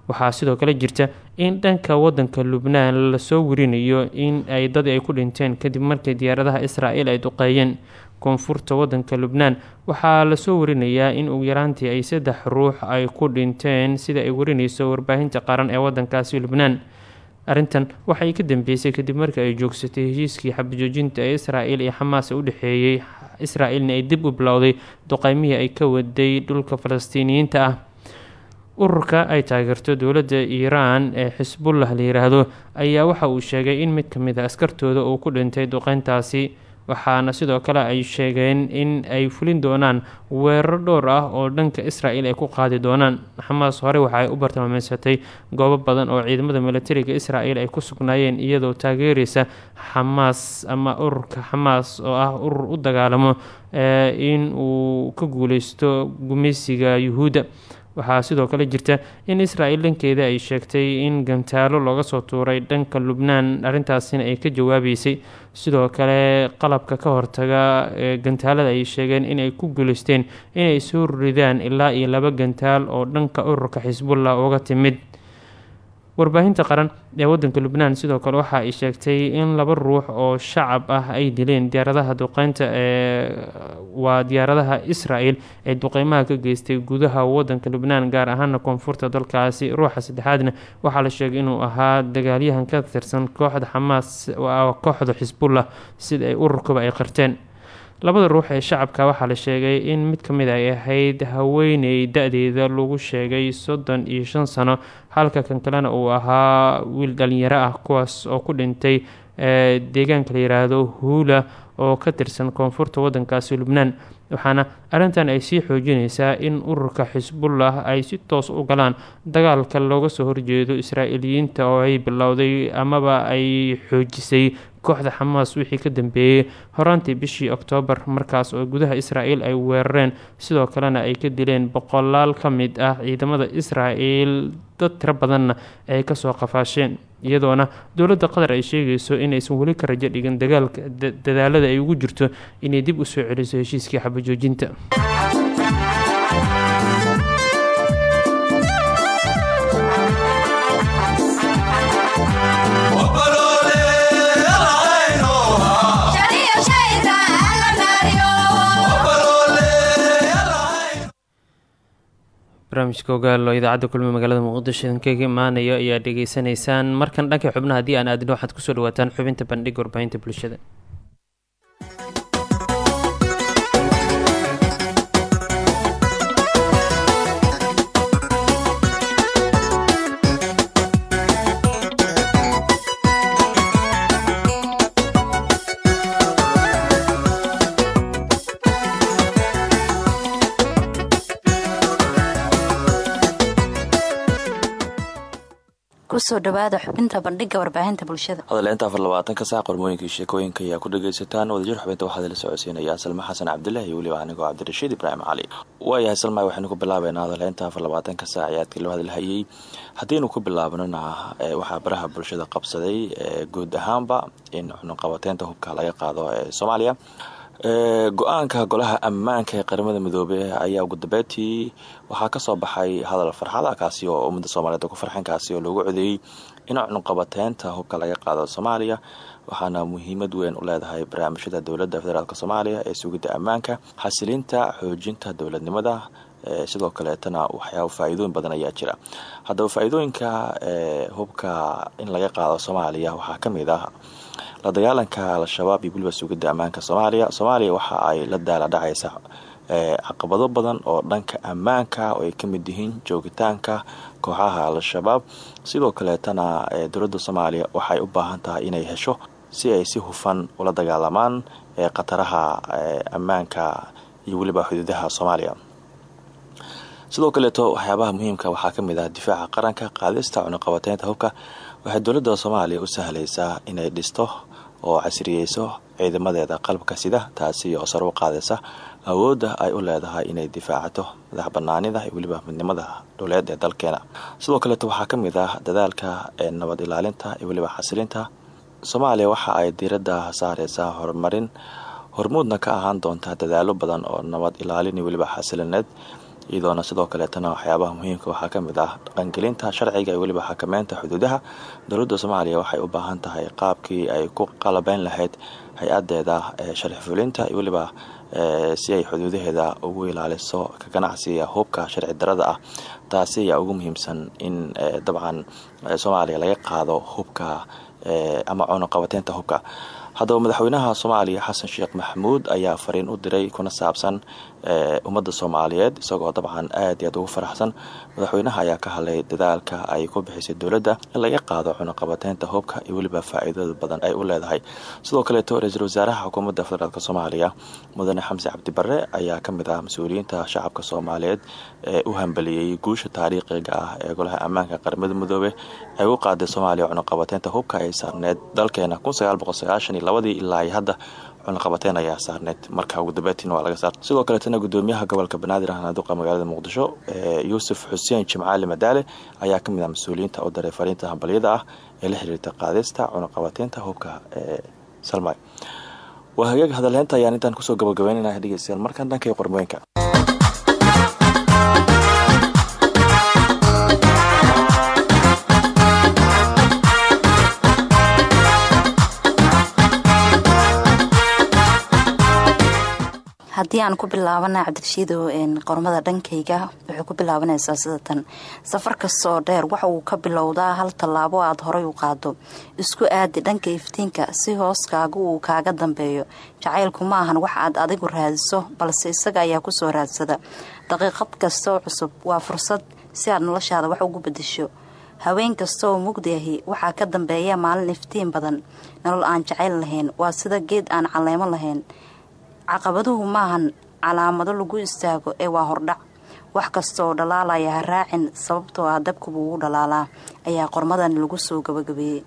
waxaa sidoo kale jirta in dhanka wadanka lubnaan la soo warinayo in ay dad ay ku dhinteen kadib markii diyaaradaha israel ay duqeeyeen koonfurta wadanka lubnaan. Waxaa la soo warinayaa in ugu yaraantii ay saddex ruux ay ku dhinteen sida ay warinayso warbaahinta qaran ee wadankaasi lubnaan. Arrintan waxay ka dambeysay kadib markii ay joogsatay heshiiskii xabajoojinta ee israel iyo xamaas u dhexeeyey israel-na ay dib u bilowday duqeymihii ay ka waday dhulka falastiiniyiinta ah. Ururka ay taageerto dowladda iiraan ee xisbullah la yiraahdo ayaa waxa uu sheegay in mid ka mid a askartooda uu ku dhintay duqeyntaasi waxaana sidoo kale ay sheegeen in ay fulin doonaan weerar dhowr ah oo dhanka israel ay ku qaadi doonaan. Xamaas hore waxa ay u bartilmaameysatay goobo badan oo ciidamada militariga israel ay ku sugnaayeen iyadoo taageereysa xamaas ama ururka xamaas oo ah urur u dagaalamo in uu ka guuleysto gumeysiga yuhuudda waxaa sidoo kale jirta in israel dhankeeda ay sheegtay in gantaalo looga soo tuuray dhanka lubnaan. Arrintaasina ay ka jawaabeysay sidoo kale qalabka ka hortaga gantaalada ay sheegeen inay ku guuleysteen inay soo ridaan ilaa iyo laba gantaal oo dhanka ururka xisbullah uga timid warbaahinta qaran ee wadanka lubnaan sidoo kale waxa ay sheegtay in laba ruux oo shacab ah ay dileen diyaaradaha duqeynta ee waa diyaaradaha israel ee duqeymaha ka geystay gudaha wadanka lubnaan gaar ahaana koonfurta dalkaasi ruuxa saddexaadna. Waxaa la sheegay inuu ahaa dagaalyahan ka tirsan kooxda xamaas kooxda xisbullah sida ay ururkuba ay qarteen. Labada ruux ee shacabka waxaa la sheegay in mid ka mid ay ahayd haweeney da-deeda lagu sheegay soddon iyo shan sano halka kan kalena uu ahaa wiil dhalinyaro ah kuwaas oo ku dhintay deegaanka la yiraahdo huula oo ka tirsan koonfurta wadankaasi lubnaan waxaana arrintan ay sii xoojineysaa in ururka xisbullah ay si toos u galaan. Dagaalka looga soo horjeedo israa'iiliyiinta oo ay bilowday amaba ay xoojisay kooxda xamaas wixii ka dambeeyey horaantii bishii oktoobar markaas oo gudaha israel ay weerareen. Sidoo kalena ay ka dileen boqolaal ka mid ah ciidamada israel dad tiro badanna ay ka soo qafaasheen iyadoona dowladda qatar ay sheegayso inaysan weli ka rajo dhigin dagaalka dadaalada ay ugu jirto inay dib u soo celiso heshiiskii xabajoojinta barnaamijka ogaalo idaacadda kulmi magaalada muqdisho idinkaga imaanaya ayaa dhegeysanaysaan markan dhanka xubnaha haddii aan aadin waxaad ku soo dhawaataan xubinta bandhiga warbaahinta bulshada
ku soo dhawaada xubinta bandhiga warbaahinta bulshada.
Hadaleynta afar labaatanka saac qormooyinkii sheekooyinka ayaa ku dhagaysataan wadajir xubinta waxaad la socodsiinaya salma xasan cabdilaahi iyo weliba anigoo cabdirashiid ibraahim cali. Waayahay salma waxaynu ku bilaabeynaa hadaleynta afar labaatanka saac ayaadkii loo hadalhayay haddiinu ku bilaabnona waxaa baraha bulshada qabsaday guud ahaanba in cunuqabateynta hubka laga qaado ee soomaaliya go'aanka golaha ammaanka ee qaramada midoobey ayaa ugu dambeyntii waxaa ka soo baxay hadal farxada kaasi oo ummadda soomaaliyeed ku farxan oo loogu codeeyey in cunuqabateynta hubka laga qaado soomaaliya waxaana muhiimad weyn u leedahay barnaamijyada dowladda federaalk soomaaliya ee sugidda ammaanka xasilinta xoojinta dowladnimada sidoo kaleetana waxyaaba faa-iidooyin badan ayaa jira. Haddaba faa-iidooyinka hubka in laga qaado soomaaliya waxaa ka mid ah la dagaalanka al-shabaab iyo weliba sugidda ammaanka soomaaliya. Soomaaliya waxa ay la daala dhacaysa caqabado badan oo dhanka ammaanka oo ay ka mid yihiin joogitaanka kooxaha al-shabaab. Sidoo kaleetana dowladda soomaaliya waxay u baahan tahay inay hesho si ay si hufan ula dagaalamaan khataraha ammaanka iyo weliba xuduudaha soomaaliya. Sidoo kaleeto waxyaabaha muhiimka waxaa ka mid ah difaaca qaranka qaadista cunuqabateynta hubka waxay dowladda soomaaliya u sahlaysaa inay dhisto oo casriyeyso ciidamadeeda qalabka sida taasi oo sar u qaadaysa awoodda ay u leedahay inay difaacato madax banaanida iyo weliba midnimada dhowleed ee dalkeena. Sidoo kaleeto waxaa ka mid ah dadaalka nabad ilaalinta iyo weliba xasilinta soomaaliya waxa ay diiradda saareysaa horumarin hormuudna ka ahaan doonta dadaalo badan oo nabad ilaalin iyo weliba xasilineed iyadoona sidoo kaleetana waxyaabaha muhiimka waxaa ka mid ah dhaqangelinta sharciga iyo weliba xakameynta xuduudaha. Dowladda soomaaliya waxay u baahan tahay qaabkii ay ku qalabeyn lahayd hay'adeeda sharci fulinta iyo weliba si ay xuduudaheeda ugu ilaaliso ka ganacsiga hubka sharci darada ah. Taasi ayaa ugu muhiimsan in dabcan soomaaliya laga qaado hubka ama cunuqabateynta hubka. Haddaba madaxweynaha soomaaliya xasan sheekh maxamuud ayaa fariin u diray kuna saabsan ummadda soomaaliyeed isagoo dabcan aad iyo aad ugu faraxsan madaxweynaha ayaa ka hadlay dadaalka ay ku bixisay dowladda in laga qaado cunuqabateynta hubka iyo weliba faa-iidada badan ay u leedahay. Sidoo kaleeto ra'iisul wasaaraha xukuumadda federaalk soomaaliya mudane xamse cabdibare ayaa ka mid ah mas'uuliyiinta shacabka soomaaliyeed ee u hambeliyey guusha taariikhiga ah ee golaha ammaanka qaramada midoobe ay u qaaday soomaaliya cunuqabateynta hubka ay saarneed dalkeena labadii ilaa hadda cunaqabateyn ayaa saarneyd marka ugu dambeyntiin waa laga saar. Sidoo kaleetana gudoomiyaha gobolka banaadir ahnaduqa magaalada muqdisho yuusuf xuseen jimcaali madaale ayaa ka mid ah mas'uuliyiinta u daray fariinta hambalyada ah ee la xiriirta qaadista cunaqabateynta hubka ee salmay. Waa hagaag hadalheynta ayaan intaan ku soo gabagabeynana dhegeystayaal markaan dhankay qormooyinka
haddii aan ku bilaabana cabdirashiido qormada dhankayga waxay ku bilaabanaysaa sida tan safar kastaoo dheer waxa uu ka bilowdaa hal tallaabo aad horay u qaado isku aadi dhanka iftiinka si hooskaaga uu kaaga dambeeyo. Jacaylku ma ahan wax aad adigu raadiso balse isaga ayaa ku soo raadsada. Daqiiqad kastaoo cusub waa fursad si aad noloshaada wax ugu bedesho haween kasta oo mugdiahi waxaa ka dambeeya maalin iftiin badan. Nolol aan jacayl lahayn waa sida geed aan caleemo lahayn caqabaduhu maahan calaamado lagu istaago ee waa hordhac. Wax kasta oo dhalaalaya ha raacin sababtoo ah dabkubu ugu dhalaalaa ayaa qormadani lagu soo gabagabeeyey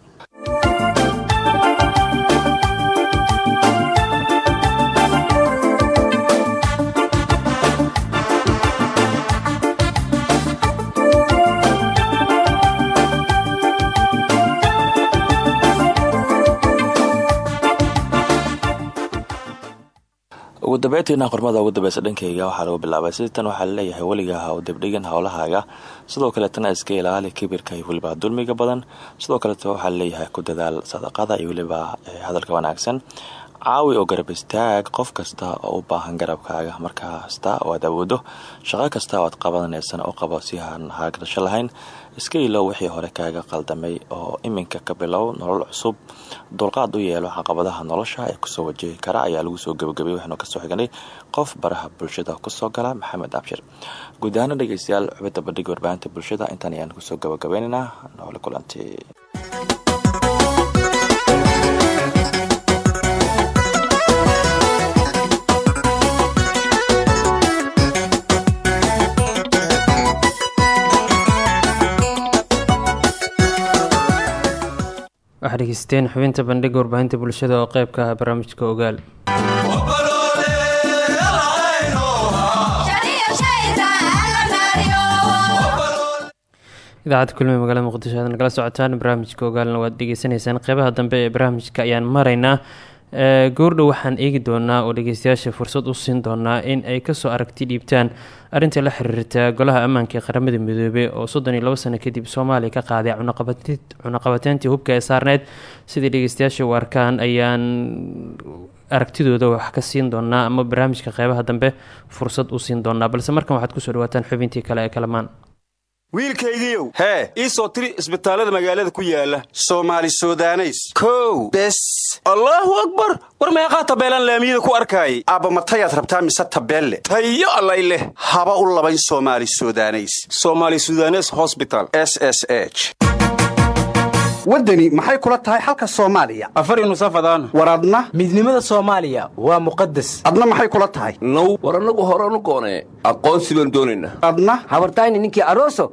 ugu dambeyntiina qormada ugu dambeysa dhankeyga waxaa lagu bilaabay sitan waxaa la leeyahay weligaa ha u dibdhigan howlahaaga. Sidoo kaleetana iska ilaali kibirka iyo weliba dulmiga badan. Sidoo kaleeta waxaa la leeyahay ku dadaal sadaqada iyo weliba hadalka wanaagsan. Caawi oo garab istaag qof kasta oo u baahan garabkaaga. Markaasta oo aad awoodo shaqo kasta oo aad qabanaysana u qabo si aan haagadasho lahayn iska ilow wixii hore kaaga qaldamay oo iminka ka bilow nolol cusub dulqaad u yeelo caqabadaha nolosha ee ku soo wajihi kara ayaa lagu soo gabagabay waxaanu ka soo xiganay qof baraha bulshada ku soo gala maxamed abshir. Guud ahaana dhegeystayaal xubinta bandhiga warbaahinta bulshada intaan ayaan ku soo gabagabaynaynaa noole kulanti
dhegeysteen xubinta bandhiga warbaahinta bulshada oo qeyb ka ah barnaamijka ogaal. Idaacadda kulmi magaalada muqdisho aad nagala socotaan barnaamijka ogaalna waad dhegeysaneysaan qeybaha dambe ee barnaamijka ayaan maraynaa goordhow waxaan eegi doonaa oo dhegeystayaasha fursad u siin doonaa in ay ka soo aragti dhiibtaan arrinta la xiriirta golaha ammaanka ee qaramada midoobey oo soddon iyo labo sano kadib soomaaliya ka qaaday cunaqabateyntii hubka ee saarneyd sidai dhegeystayaasha u arkaan ayaan aragtidooda wax ka siin doonaa ama barnaamijka qeybaha dambe fursad u siin doonaa. Balse markan waxaad ku soo dhawaataan xubintii kale ee kalamaan
wiilkaygiiow hee. ii soo tiri isbitaallada magaalada ku yaalla soomaali sudaneys. Kow. Bes. Allaahu akbar. War meeqaa tabeelaan laamiyada ku arkaayay aabba matayaad rabtaa mise tabeelle? Tayo allay leh. Haba u labayn soomaali sudaneys. Somaali sudanes hosbital s s h.
Waddani maxay kula tahay xalka soomaaliya?
Afar nusafadaan
war adna?
Midnimada soomaaliya waa muqadas
adna maxay kula tahay?
Now war annagu horanu goonee aqoonsi baan doonaynaa.
Adna?
Habartayni ninkii aroso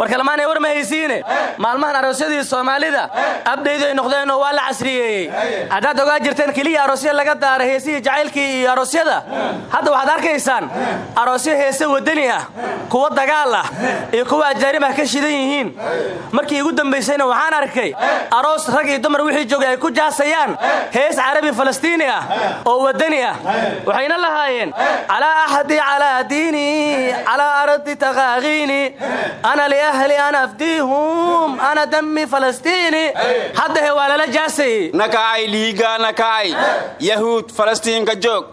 war kalmaanay war ma haysiine? Maalmahan aroosyadii soomaalida abdhaydu ay noqdeen oo waa la casriyeeyey haddaad ogaa jirteen keliya aroosya laga daara heesihii jacaylkii iyo aroosyada hadda waxaad arkaysaan aroosyo heese waddani ah kuwa dagaal ah iyo kuwa ajaanib ah ka shidan yihiin. Markii igu dambaysayna waxaan arkay aroos rag iyo dumar wixii joogay ay ku jaasayaan. Hees carabi falastiini ah oo waddani ah. Waxayna lahaayeen calaa axadi calaa diini calaa ardi takaaqiini ana ahli ana afdiihum ana dami falastiini haddahe waa lala jaasayey
nakacay liiga nakacay yahuud falastiinka joog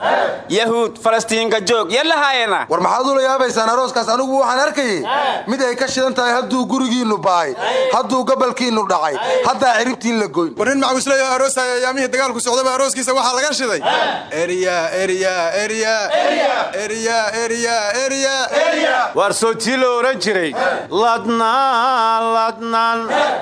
yahuud falastiinka joog yallahaayena
war maxaad ula yaabaysaan arooskaas anigu waxaan arkayey mid ay ka shidan tahay hadduu gurigiinnu bahay hadduu gabalkiinnu dhacay haddaa ciribtiin la goyn
war nin macwisleyo aroosaya ayaamihii dagaalku socdaba arooskiisa waxaa laga shiday erya erya erya erya erya erya
waar soo tii la odhan jiray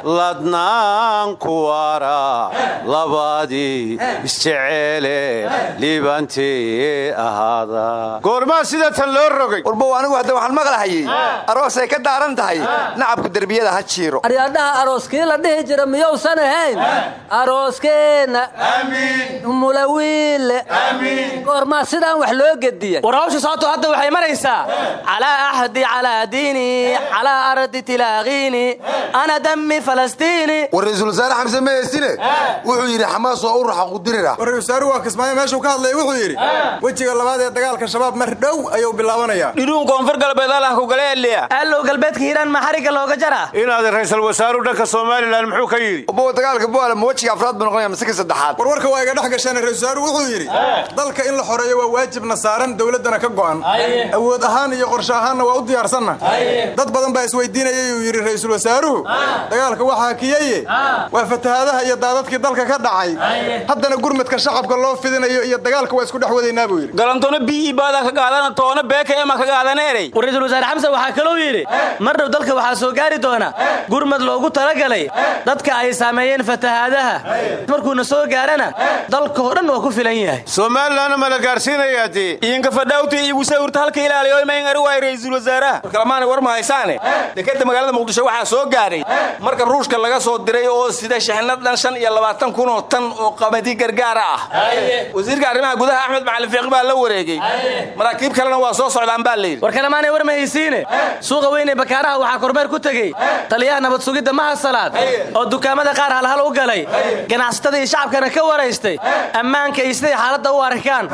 ladnaan kuwara labadii isjeceele liibaantee ahaada goormaa sida tan loo rogay.
Warbow anigu hadda waxaan maqlahayey aroosay ka daaran tahay. Nacabku derbiyada ha jiiro.
Aryadhaha arooskii la dhihi jira miyousan ahayn? Arooskeenna. Mulawiille goormaa sidaan wax loo gediya
war hawsha hadda waxay maraysaa calaa axdi calaa diini calaa ardi
war ra'iisul wasaare xamse maheysine wuxuu yidhi xamaas waa u raxa qudirira
war ra'isulwasaaruhu waa kismaayo meeshuu ka hadlaya wuxuu yidhi wejiga labaad ee dagaalka shabaab mar dhow ayuu bilaabanayaa
dhiruun koonfur galbeed alah ku galeeliya
allow galbeedka hiiraan ma xarigga looga jaraa
inaad ra'isul wasaaruhu dhanka somalilan muxuu ka yidhi
ubow dagaalka buala ma wejiga afraad buu noqonaya mise ka saddexaad
war warka waa iga dhex gasheen ra'isul wasaaruhu wuxuu yidhi dalka in la xoreeyo waa waajibna saaran dowladdana ka go'an awood ahaan iyo qorshe ahaanna waa u diyaarsanna dad badan baa isweydiinayay uu yidhi ra'iisul wasaaruhu dagaalka waxaa kiyeye waa fatahaadaha iyo daadadkii dalka ka dhacay. Haddana gurmadka shacabka loo fidinayo iyo dagaalka waa isku dhex wadaynaa buu yidhi.
Galantoona bii baada ka gaadana toona beeka ema ka gaadaneerey
war ra'iisul wasaare xamse waxaa kalou yidhi mar dhow dalka waxaa soo gaari doona gurmad loogu talagalay dadka ay saameeyeen fatahaadaha. Markuuna soo gaarana dalka oo dhan waa ku filan yahay.
Somalilanna ma la gaarsiinayaati? Idinka fadhawta iyo musawirta halka ilaaliyo mayn ari waay ra'iisul wasaaraha
warkalamaana war ma dekeda magaalada muqdisho waxaa soo gaaray. Marka ruushka laga soo diray oo sida shixnad dhan shan iyo labaatan kun oo tan oo qamadi gargaara ah. Wasiirka arrimaha gudaha axmed macalin fiiqi baa la wareegay. Maraakiib kalena waa soo socdaan baa layidhi
war kalemaanay war ma haysiine suuqa weynee bakaaraha waxaa kormeer ku tegey. Taliyaha nabad sugidda maha salaad oo dukaamada qaar halhal u galay. Ganacsatada iyo shacabkana ka waraystay ammaanka iyo siday xaaladda u arkaan.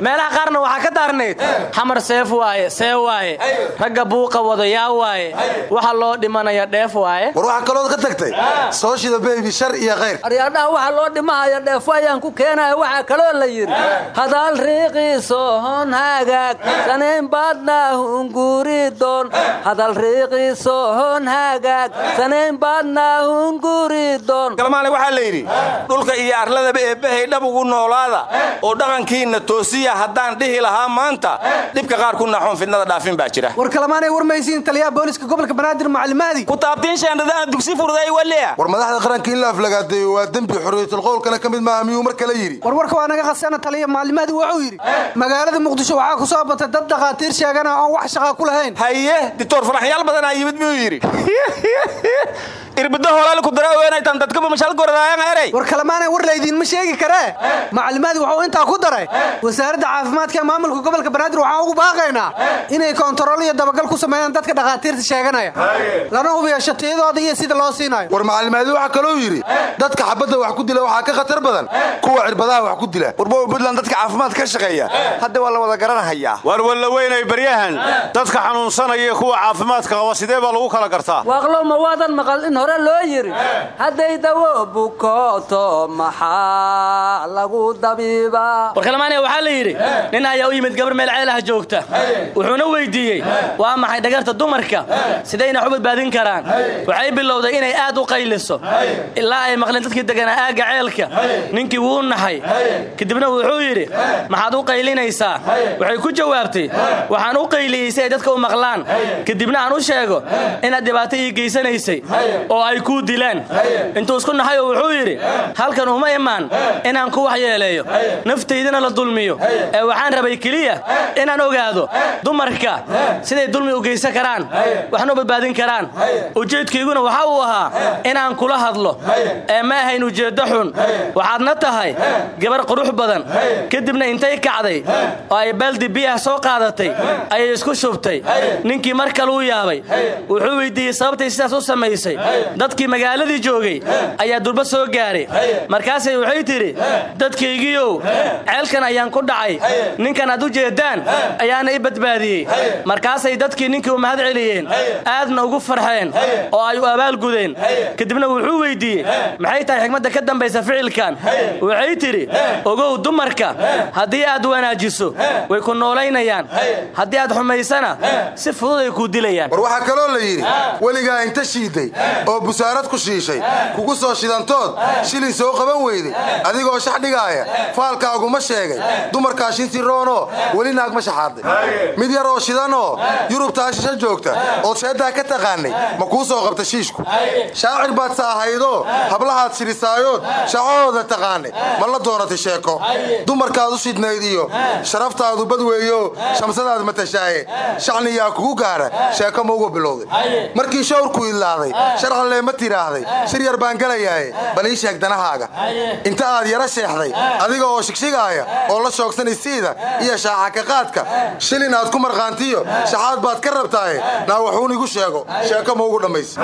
Meelaha qaarna waxaa ka daarnayd xamar seef waaye see waaye. Ragga buuqa wado yaa waaye waxa loo dhimanaya dheef waaye?
War waxaa kalood ka tagtay. Soo shida beybi shar iyo khayr.
Aryaadhaha waxa loo dhimahaya dheefo ayaan ku keenaya waxaa kaloo la yidhi. Hadaal riiqiiso hon hagaag sanayn baadna hunguridoon hadal riiqiiso hon hagaag sanayn baadna hunguridoon
kalmaale waxaa la yidhi dhulka iyo arladaba eebbahay dhab ugu noolaada oo dhaqankiinna toosiya haddaan dhihi lahaa maanta dhibka qaar ku naxoon fidnada dhaafin baa jira.
War kalamaanay warmaysiin taliyaha booliska gobolka banaadir macalimaadi
ku taabtiin sheendhadaha dugsi furday waliya
war madaxda qaranka in la aflagaadeeyo waa dembi xorriyatul qowlkana ka mid maaha miyuu mar kale yidhi?
Warwarka waa naga khasana taliya macalimaadi wuxuu yidhi magaalada muqdisho waxaa ku soo batay dad dhakhaatiir sheegana oon wax shaqa ku lahayn.
Haye dictor faraxyaal badanaa yimid miyuu yidhi irbiddo holaali ku dara weenaytan dadkaba mashal goradaayan erey
war kalemaanay war laydiinma sheegi karee macalimaadi wuxuu intaa ku daray. Wasaaradda caafimaadka ee maamulka gobolka banaadir waxaan ugu baaqaynaa inay koontarool iyo dabagal ku sameeyaan dadka dhakhaatiirta sheeganaya. Lana hubiyo shatiyadooda iyo sida loo siinayo.
War macalimaadi waxaa kaloo yidhi dadka xabadda wax ku dila waxaa ka khatar badan. Kuwa cirbadaha wax ku dila.
Warbow buntland dadka caafimaad ka shaqeeya. Hadda waa la wada garanhayaa war walla weynay baryahan. Dadka xanuunsanaya kuwa caafimaadka qaba sidee baa lagu kala gartaa?
Waaqlow ma waadan maqal in hore loo yidhi hadday dawo bukooto maxaa lagu dabiibaa
war kalemaanaya waxaa la yidhi nin ayaa u yimid gabar meel ceelaha joogta. Wuxuuna weydiiyey waa maxay dhagarta dumarka? Sidayna u badbaadin karaan. Waxay bilowday inay aad u qayliso. Ilaa ay maqleen dadkii deganaa aagga ceelka. Ninkii wuu naxay kadibna wuxuu yidhi maxaad u qaylinaysaa? Waxay ku jawaabtay waxaan u qayliyey si ay dadka u maqlaan. Kadibna aan u sheego inaad dhibaato ii geysanaysay oo ay kuu dilaan. Intuu isku naxayoo wuxuu yidhi halkan uma imaan inaan ku waxyeeleeyo naftaydana la dulmiyo. Ee waxaan rabay keliya inaan ogaado dumarka siday dulmi u geysan karaan waxna u badbaadin karaan. Ujeedkayguna waxa uu ahaa inaan kula hadlo. Ee ma ahayn ujeeddo xun. Waxaadna tahay gabar qurux badan. Kadibna intay kacday oo ay baaldi biyaha soo qaadatay ayay isku shubtay. Ninkii mar kaluu yaabay. Wuxuu weydiiyey sababtay sidaas u samaysay dadkii magaaladii joogay ayaa durba soo gaaray. Markaasay waxay tidhi dadkaygiiow ceelkan ayaan ku dhacay. Ninkan aad u jeeddaan ayaana i badbaadiyey. Markaasay dadkii ninkii u mahad celiyeen aadna ugu farxeen oo ay u abaalgudeen kadibna wuxuu weyddiiyey maxay tahay xigmadda ka dambaysa ficilkan? Waxay tidhi ogow dumarka haddii aad wanaajiso way ku noolaynayaan. Haddii aad xumaysana si fudud ay kuu dilayaan.
War waxaa kaloo la yidhi weligaa inta shiiday oo busaarad ku shiishay. Kugu soo shidantood shilin soo qaban weyday adigoo shax dhigaaya faalkaaguma sheegay. Dumarkaa shinsi roonoo weli naag ma shaxaaday mid yar oo shidanoo yurubtaa shisho joogta. Ood sheeddaa ka taqaanay. Ma kuu soo qabta shiishku. Shaacir baad sa ahaydoo hablahaad shidhisaayood shacahooda taqaanay. Ma la doonatay sheeko? Dumarkaad u shidnayd iyo sharaftaadu badweeyo. Shamsadaad matashaaye shacniyaa kugu gaara. Sheeko ma uga bilowday. Markii shawrku idlaaday sharxanlee ma tidhaahday shir yar baan galayaaye bal ii sheeg danahaaga. Inta aad yara sheexday adiga oo shigshigaaya oo la shoogsanaysiida iyo shaaxa ka qaadka shilin aad ku markhaantiyo shaxaad baad ka rabtaaye naa waxuun igu sheego. Sheeko ma ugu dhammaysa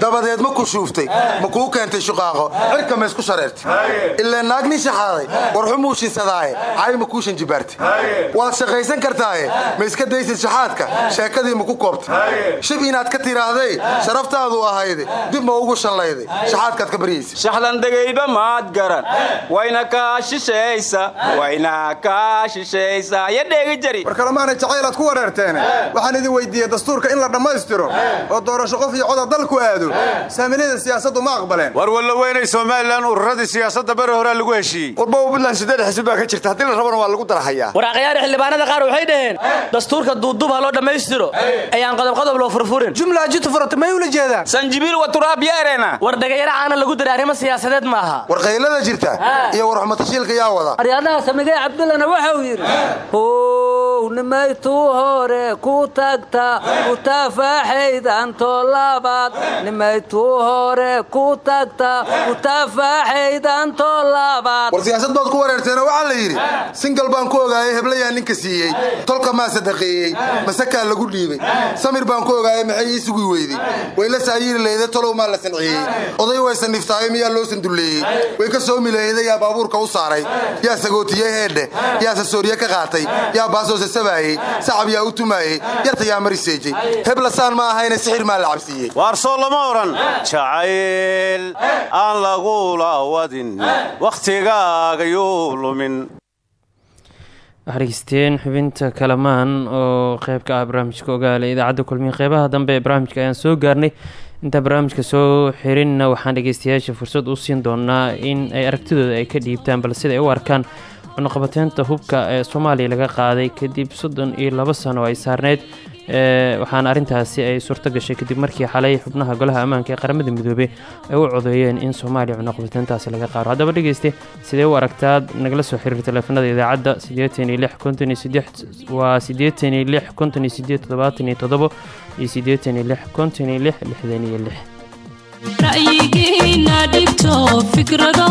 dabadeed ma ku shuuftay. Ma kuu keentay shuqaaqo. Cirka ma isku shareertay. Ilee naag nin shaxaaday warxumuu shinsadaaye cay ma kuu shanjibaartay waad shaqaysan kartaaye. Ma iska daysid shaxaadka sheekadii ma ku koobtay. Shib inaad ka tiraahday sharaftaadu ahayde dib ma ugu shallayday? Shaxaadkaad ka baryaysa
shaxdan degayba maad garan. Wayna kaa shishaysa wayna kaa shishaysa. Ya dheegi jari.
War kalemaanay jacaylaad ku wareerteene waxaan idin weydiiyey dastuurka in la dhammaystiro oo doorasho qof iyo coda dalku aado. Saamilyada siyaasaddu ma aqbaleen.
War walla weynay somalilan ururadii siyaasadda beri horaa lagu heshiiyey.
Warbow buntland siddeed xisbi baa ka jirta. Haddii la rabana waa lagu darahayaa.
Waraaqyaari xildhibaanada qaar waxay dhaheen dastuurka duuduub ha loo dhammaystiro ayaan qodob qodob loo furfurin.
Jumla jitu furata may ula jeedaan?
Sanjibiil
war dhagayaro caana lagu daray arrimo siyaasadeed maaha.
War qaylada jirta iyo warxumatashiilka yaa wada.
Aryaadaha samigay cabdullana waxa uu yidhi how nimaytuu hore ku tagta ku taafaaxaydan toolabaad nimaytuu hore ku tagta ku taafaaxaydan toolabaad
war siyaasad baad ku wareerteena waxaa la yidhi singal baan ku ogaayay heblayaa ninka siiyey tolka maa sadaqeeyey masakaa lagu dhiibay samir baan ku ogaayay maxay ii sugi weydey wayla saayiiri leyda tolow maa la sanciyey oday waysan niftaayo miyaa loo sandulleeyey way ka soo mileeyday yaa baabuurka u saaray. Yaa sagootiyey heedhe. Yaa sasooriye ka qaatay. Yaa baasoo sasabaayey. Sacab yaa u tumaayey. Yarta yaa mariseejey heblasaan ma ahayne sixir maa la cabsiiyey.
Waarsoo lama odhan jacayl aan lagula wadin. Wakhtigaagayuu lumin.
Waxaa dhegeysteen xubinta kalamaan oo qeyb ka ah barnaamijka ogaale idaacadda kulmiye qeybaha dambe ee barnaamijka ayaan soo gaarnay intaan barnaamijka soo xirinna waxaan dhegeystayaasha fursad u siin doonaa in ay aragtidooda ay ka dhiibtaan bal sida ay u arkaan cunuqabateynta hubka ee soomaaliya laga qaaday. Kadib soddon iyo labo sano ay saarneyd waxaana arrintaasi ay suurto gashay kadib markii xalay xubnaha golaha ammaanka ee qaramada midoobey ay u codeeyeen in soomaaliya cunuqabateyntaasi laga qaado haddaba dhegeyste sidee u aragtaad? Nagala soo xiriir taleefanada idaacadda waa siddeetan iyo lix konton iyo siddeed toddobaatan iyo toddobo iyo siddeetan iyo lix konton iyo lix lixdan iyo lix.
Ra'yigiina dhigto fikrado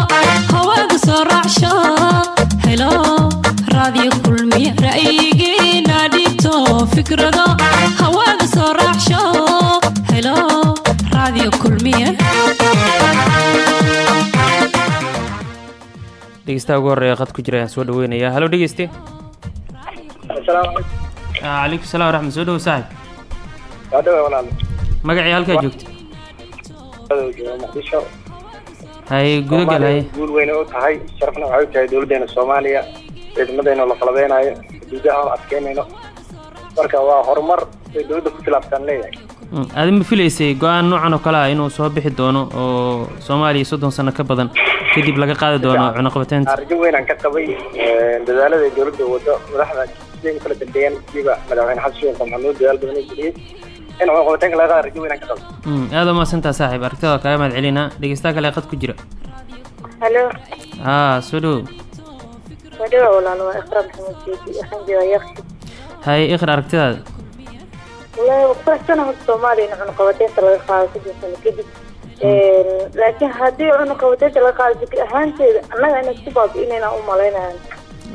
hawada soo raacsha helo raadiyo kulmiye ra'yigiina dhigto fikrado hawada soo raacsha helo raadiyo kulmiye
dhegeystaha ugu horreeya qad ku jira ayaan soo dhaweynayaa halo dhegeyste calaykum salam waraxmat soo dhowo saaxib magacii halkaa joogta hay gudagal hay
guul weyne u tahay sharafna waxay u tahay dowladdeena soomaaliya ciidamadayna la qalabeynayo xuduudaha aan adkeynayno marka waa horumar ay dowladda ku tilaabtaan leeyahay.
Aadi ma filaysay go'aan noocan oo kale ah inuu soo bixi doono oo soomaaliya soddon sano ka badan kadib laga qaadi doono cunuqabateynta
arjo weynaan ka qabay dadaalada ay dowladda wado madaxda siday u kala dambeeyeen kiiba madaxweyne xasan sheekh maxamuud dadaal badan ay geliyey in cunuqabateynka laga qaada arjo weynaan ka qabay.
Aada umahadsantaa saaxiib aragtada kaaga mahad celina dhegeystaha kale qad ku jira
halo.
Haa soo dhowo
walaal waa iqra maxamed jeedi waxaan joogaa
hay iqra aragtidaada
horta soomaaliya in cunuqabateynta laga qaado sano kadib laakiin haddii cunuqabateynta laga qaado fikir ahaanteeda annaga inay ku baabi'inayna u malaynayaan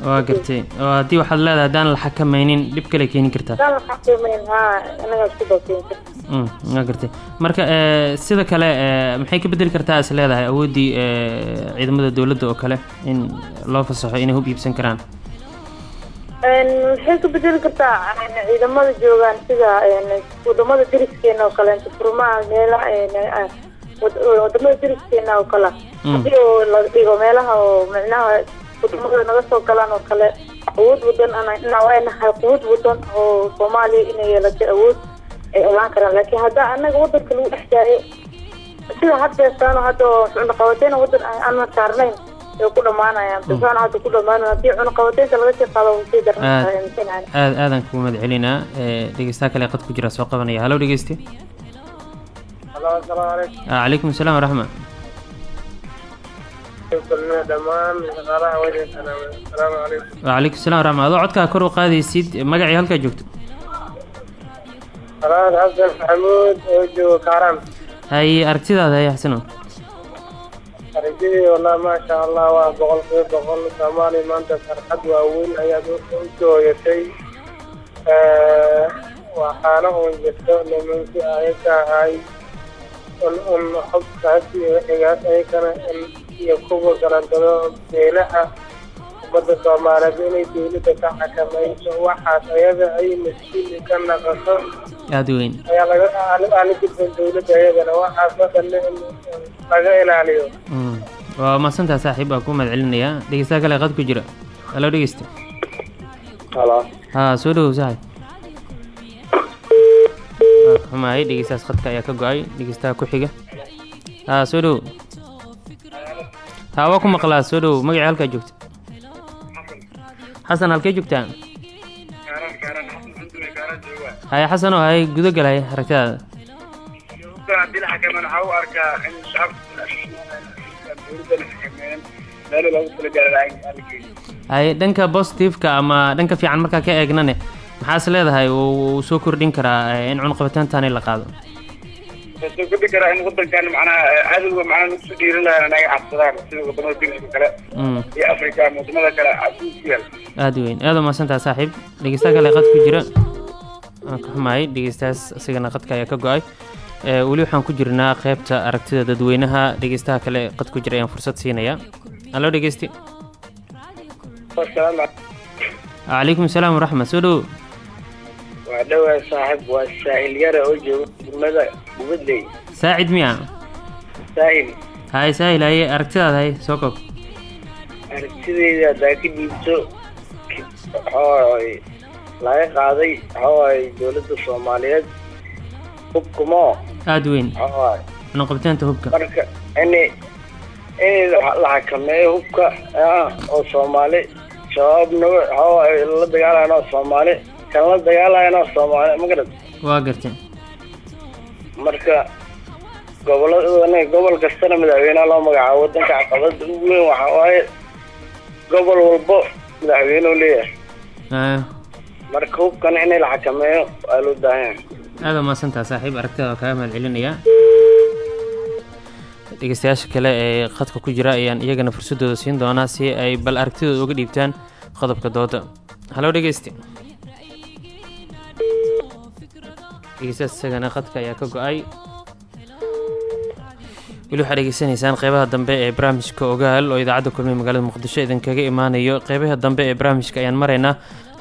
waa gartay oo haddii waxaad leedahay haddaan la xakamaynin dhib kale keeni kartaa waa gartay marka sida kale maxay ka bedeli kartaa is leedahay awooddii ciidamada dowladda oo kale in loo fasaxo inay hub iibsan karaan
waxay ka bedeli kartaa ciidamada joogaan sida waddamada deriskeena oo kaleeto furmaha meelaha waddamada deriskeena oo kale haddii oo la dhigo meelaha oo micnaha waddamada naga soo galaan oo kale awood wadan waa nahay quwad wadan oo soomaaliya inay yeelatay awood ay ogaan karaan laakiin haddaa anaga wadanka lagu dhex jaayo sida haddeestaan hadda oo cunaqabateyn wadan aanan saarnayn sii
aad aadaan kugu mahad celinaa ee, dhegeystaha kale qad ku jira soo qabanaya halo dhegeyste
calaykum
Ah, asalaam waraxma wacalaykum asalaam waraxma adoo codkaa kor u qaadaysid magacii halkaa joogto.
Salaad xasan maxamuud oo jooga kaaraan
hay aragtidaada hay xasano
aragtidii wallah maasha allah waa boqol kiiba boqol. Soomaaliya maanta farxad waaweyn ayaad u jooyatay. Waxaana uun jirto nimankii ayaga ahay un un xubkaas iyo wixigaas ayagana in iyo kuwa garantado beelaha ummadda soomaaliyeed inay dowladda ka xakamayso waxaas ayaga ay mas'uuli ka naqato
aada u weyn waa mahadsantaha saaxiib baa ku mahad celinayaa dhegeystaha kale qad ku jira halo dhegeyste
halo
haa soo dhowow saaxiib xumahay dhegeystahaas khadka ayaa ka go'ay dhegeystaha ku xiga haa soo dhowow haa waa ku maqlaa soo dhowow magacii halkaa joogta xasan halkee joogtaa haye xasanoo haye gudagal haye aragtidaada
waxaa u arkaa in shacabka dowladda la xakameyn meelo loogu talagalay aan la geynin
hay dhanka positiveka ama dhanka fiican markaa ka eegnane maxaas leedahay? Uu soo kordhin karaa eh, in cunqabataantani la qaado.
Ku dhigi karaa in wadankan macnaha cadowga macnaha nagu soo dhiiran lahaa naga cabsadaan sida waddamada diriska kale
Mm.
iyo africa ama waddamada kale cabsi ku yaal
aada weyn aada umahadsantaha saaxiib. Dhegeystaha kale qad ku jira waan ka xumahay dhegeystahaas isagana qadka ayaa ka go'ay. Weli waxaan ku jirnaa qeybta aragtida dadweynaha dhegeystaha kale qad ku jira ayaan fursad siinayaa hallo dhegeysti. Calaykum salaam waraxmat soo dhowo
waa dhowaa saaxib waa saahil yara oo jooga degmada
saacid miya?
Saahil.
Hay saahil haye aragtidaada hay soo kob
aragtideyda haddaa ka dhiibto laga qaaday waxaay dowladda soomaaliyeed hubkumo
aada weyn.
Waxaay
cunaqabataanta hubka.
Marka in in la xakameeyo hubka ah oo soomaali shabaabna waxaay la dagaalayan oo soomaali kan la dagaalayan oo soomaali magarad
waa gartay.
Marka gobollada gobol kastana madaxweyneha loo magacaabo wadanka caqabada ugu weyn waxaa waaye gobol walbo madaxweyne leeyahay.
Ah,
marka hubkana in la xakameeyo waa loo baahan
aada umahadsantaha saaxiib aragtida waa kaaga mahad celinayaa dhegeystayaasha kale ee khadka ku jira ayaan iyagana fursadooda siin doonaa si ay bal aragtidooda uga dhiibtaan qodobka dooda. Hallo dhegeysti. Dhegeystayaas isagana ayaa ka go'ay. Weli waxaad dambe ee barnaamijka ogaal oo idaacadda kulmiye magaalada muqdisho idinkaga imaanayo. Qeybaha dambe ee barnaamijka ayaan maraynaa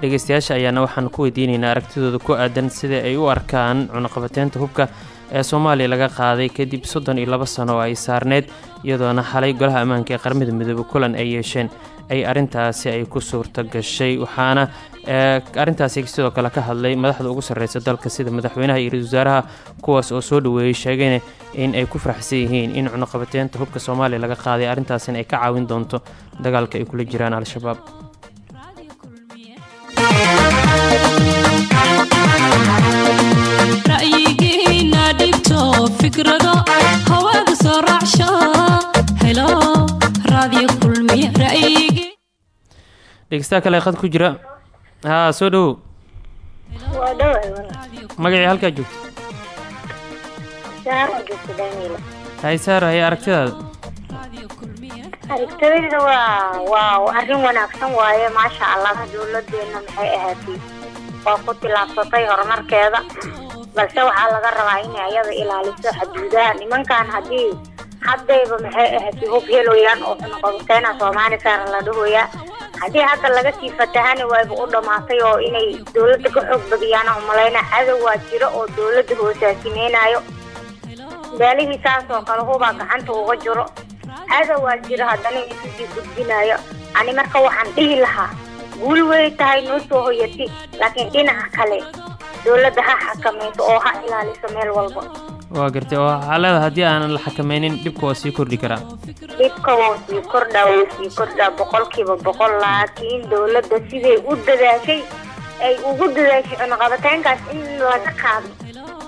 dhegeystayaasha ayaana waxaan ku weydiinaynaa aragtidooda ku aadan sida ay u arkaan cunaqabateynta hubka ee soomaaliya laga qaaday kadib soddon iyo labo sano oo ay saarneyd iyadoona xalay golaha ammaanka ee qaramada midoobey kulan ay yeesheen. Ay arrintaasi ay ku suurta gashay waxaana ee, arrintaasi sidoo kale ka hadlay madaxda ugu sarreysa dalka sida madaxweynaha iyo ra'iisul wasaaraha kuwaas oo soo dhoweeyey sheegayna in ay ku faraxsan yihiin in cunaqabateynta hubka soomaaliya laga qaaday arrintaasina ay ka caawin doonto dagaalka ay kula jiraan al-shabaab dhegeystaha kale khad ku jira. Haa soo dhowow magacii halkaa joogto
saara joogta daniela
hay saaro hay aragtidaada
aragtidayda waa waa arrin wanaagsan waaye maasha allah dowladeena maxay ahaatay waa ku tilaabsatay horumarkeeda. Balse waxaa laga rabaa inay ayada ilaaliso xaduudaha nimankan haddii haddayba maxay ahaatay hub heloyaan oo cunaqabateena soomaali saara la dhahoyaa haddii hadda laga sii fatahana wayba u dhamaatay oo inay dowladda ka xoog badiyaan umalayna cadow waa jiro oo dowladda hoosaasimeynaayo beelihii saas oo kale hubaa gacanta uga jiro cadow waa jiro haddana isu sii gudbinayo ani marka waxaan dhihi lahaa guul way tahay noo soo hoyati laakiin dhinaca kale dowladda ha xakamayso oo ha ilaaliso meel walba
waa gartay oo waxaa haddii aanan la xakameynin dhibka waa sii kordhi karaa
dhibka wuu sii kordhaa wuu sii kordhaa boqolkiiba boqol laakiin dowladda siday u dadaashay ay ugu dadaashay cunaqabataynkaas in laga qaado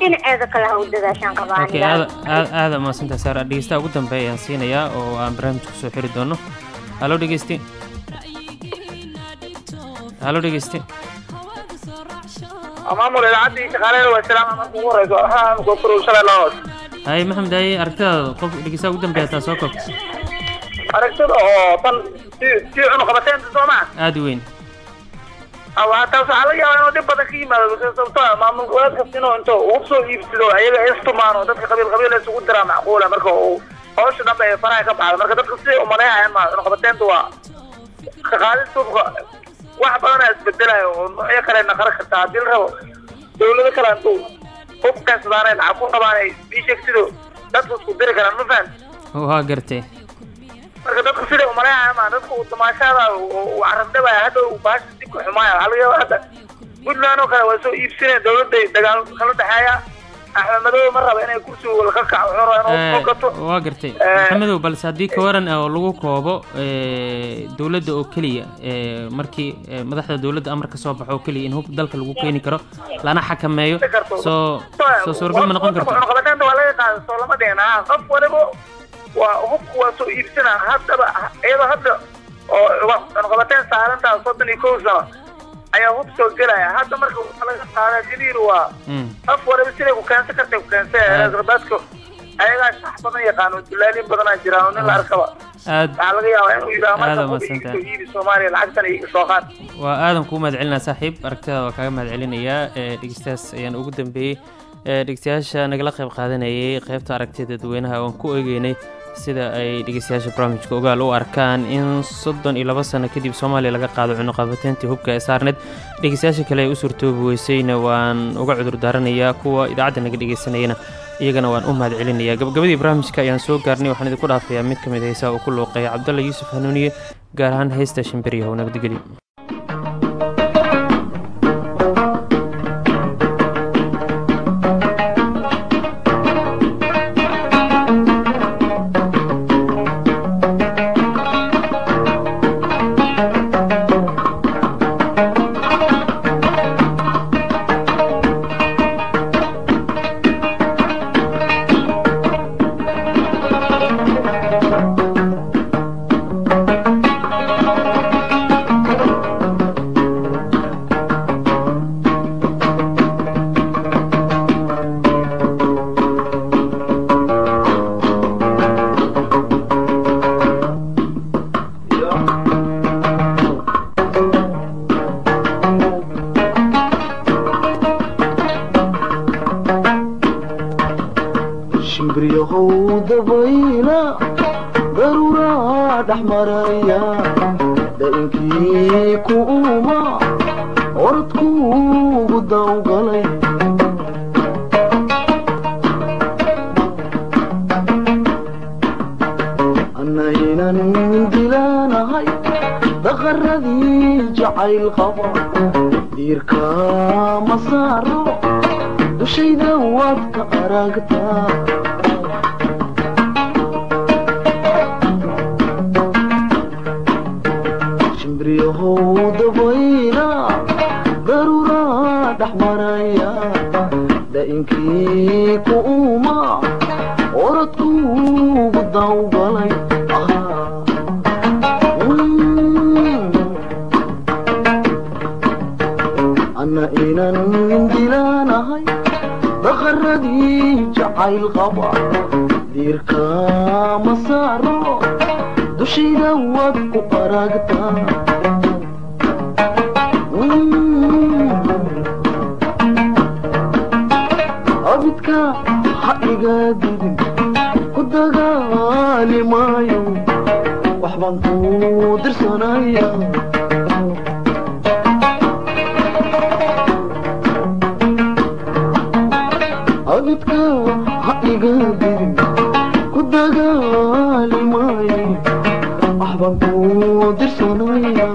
dhinaceeda kale ha u dadaashaan
okay aada
qabaan
aada aada umahadsantaha saara dhegeystaha ugu dambeeya ayaan siinayaa oo aan barnaamijka ku soo xiri doono
waxaan ku furushalay lahoos
hay maxamed haye aragtidaada qof dhegeystaha ugu dambeeya taa soo kobta
aragtida oo tan si si cunaqabateynta soo maa
aada weyn
waa taas waxaa laga yaabaa inuu dhib badan ka yimaado sababto maamul goboleed kasta inuu intuu ugu soo iibsado ayaga istumaan dadka qabiil qabiil isugu diraa macquula marka uu hawsha dhanba ay faraha ka baxdo marka dadka siday umaleeyahayaan ma cunaqabateynta waa ka qaadista hubka wax badanaa isbedelayo oo noocyo kale naqara kartaa haddii la rabo dowlado kale intuu hub kansadaanay lacag ku qabaan ay biisheeg sido dadku isku diri karaan ma fahan
waa gartay
marka dadku siday umaleeyahayaan ma dadku damaashaada uu carabdhabaya hadda baasha dib ku xumaaya waxaa laga yaabaa hadda puntland oo kale waa soo iibsaneen dowladday dagaal kala dhexeeya axmed madoobe ma raba inay kursiga ka kaco wuxuu rabaa inuu gato
waa gartay maxamedow balse haddii ka waran ah oo lagu koobo eh, dowladda oo keliya eh, markii eh, madaxda dowladda amar ka soo baxo oo keliya in hub dalka lagu keeni karo lana xakameeyo soo soo suuragal ma noqon karto
cunaqabateynta
waa laga qaada soo lama dhehen ha qof waliba waa hubku waa soo iibsana haddaba iyadoo hadda oo cunqabateen saarantaa soddon iyo kow sano ayaa hub soo gelaya. Hadda marka waxaa laga qaada jiniir waa qof waliba siday ku keensan kartay ku keensan rabaadka ayagaa shax badan yaqaano dulaalin badanaa jiraan oo nin la arkaba. Waxaa laga yaabaa inuu yidhaha marka hub iibi soomaaliya lacagtan iga soo qaad.
Waa aadan kuu mahad celinaa saaxiib. Aragtida waa kaaga mahad celinayaa dhegeystayaas ayaan ugu dambeeyey. Ee dhegeystayaasha nagala qayb qaadanayay qaybta aragtida dadweynaha oon ku eegeynay sida ay dhegeystayaasha barnaamijka ogaal u arkaan in soddon iyo laba sano kadib soomaaliya laga qaado cunuqabateyntii hubka ee saarneed. Dhegeystayaasha kale ee u suurtoobi weysayna waan uga cudur daaranayaa kuwa idaacadda naga dhegeysanayana iyagana waan u mahad celinayaa gabagabadii barnaamijka ayaan soo gaarnay waxaan idinku dhaafayaa mid ka mid heesaha uu ku luuqeeya cabdalla yuusuf hanuuniye gaar ahaan heesta shimbiryahow nabadgelyo
dhex maraya da'inkii ku uma orodkuugu dawgalay anna inan dilaanahay daqaradii jacayl qaba diirka ma saaro dushayda waad ku aragtaa abidka ha iga didin ku dagaali maayo waxbaan ku dirsanaya abidka ha iga didin ku dagaali maayo waxbaan ku dirsanaya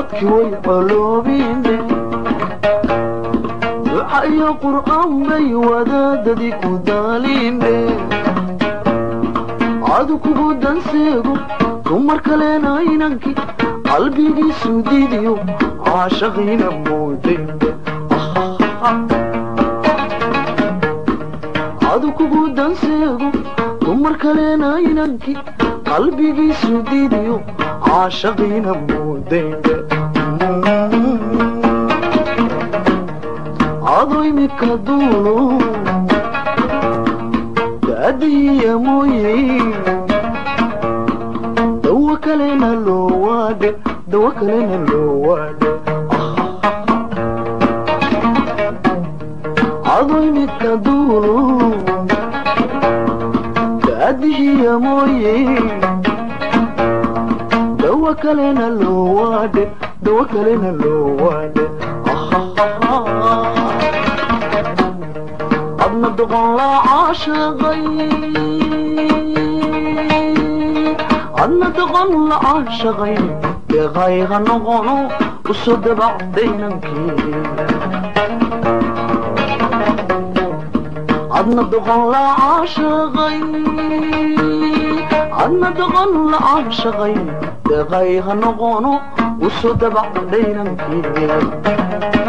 codkii way qaloobine duca iyo qur'aan bay wadaadadii ku daaline cadu kugu danseego dumar kalena inanki qalbigiisu didiyo caashaqiina mooday cadu kugu danseego dumar kalena inanki qalbigiisu didiyo caashaqiina moodaynbe adoymika duulu daadiya mooye dawo kalena loowaadhe dawo kalena loowaadhe adoymika duulu daadiya mooye dawo kalena loowaadhe dawo kalena loowaadhe صدق lacashaqay deeqayga noqono uso dabac daynankeeadna doqon lacashaqay deeqayga noqono uso dabac daynankeed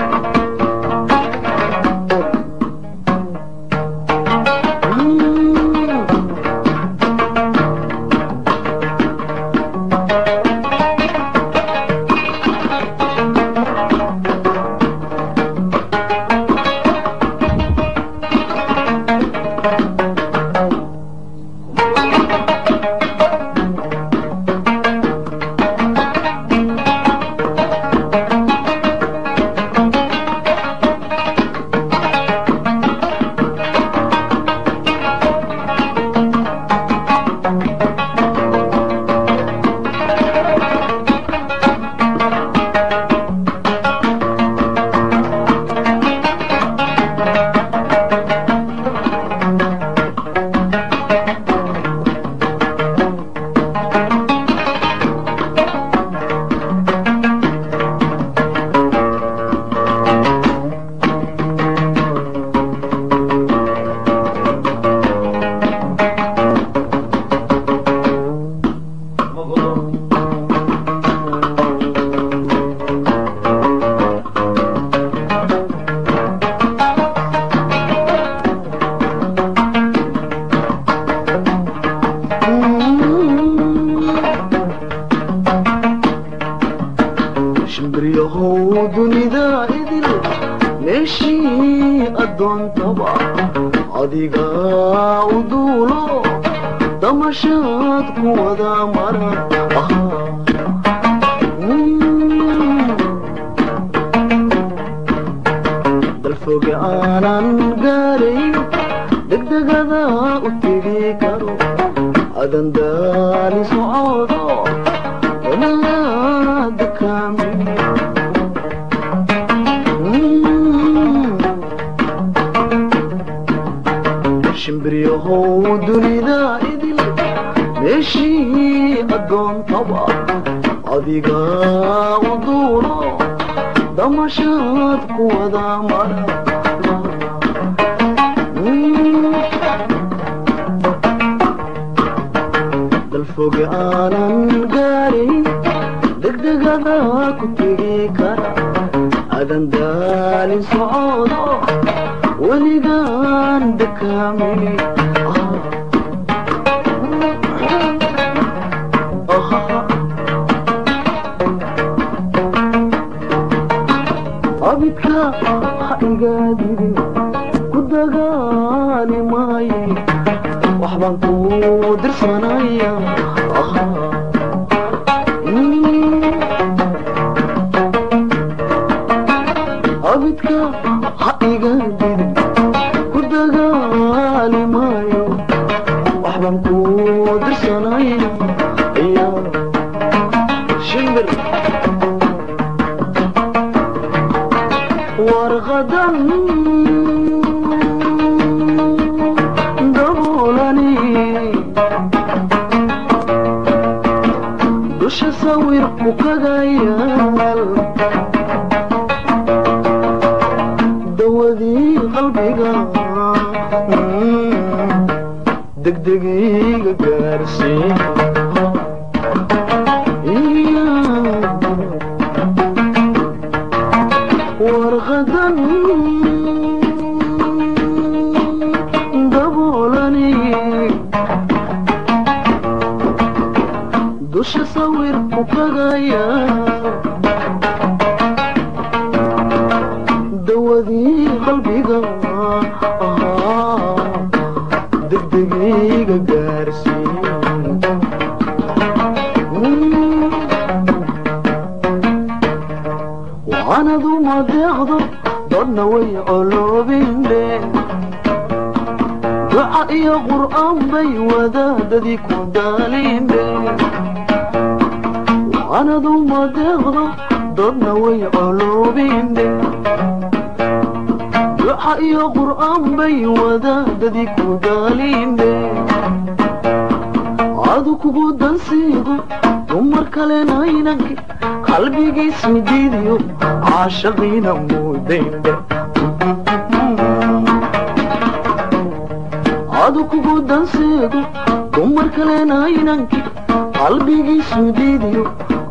nabigiisuudiidiyo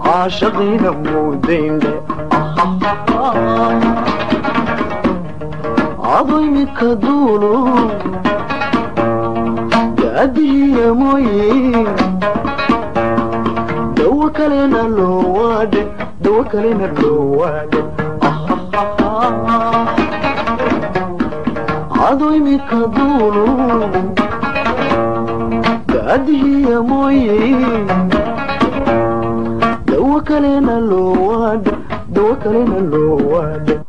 caashaqiina moodaynle cadoymika duulo daadihiina mooye dawo kalena loowaadhe dawo kalena loowaadhe cadoymika duulo daadihiina mooye kalena loo waada.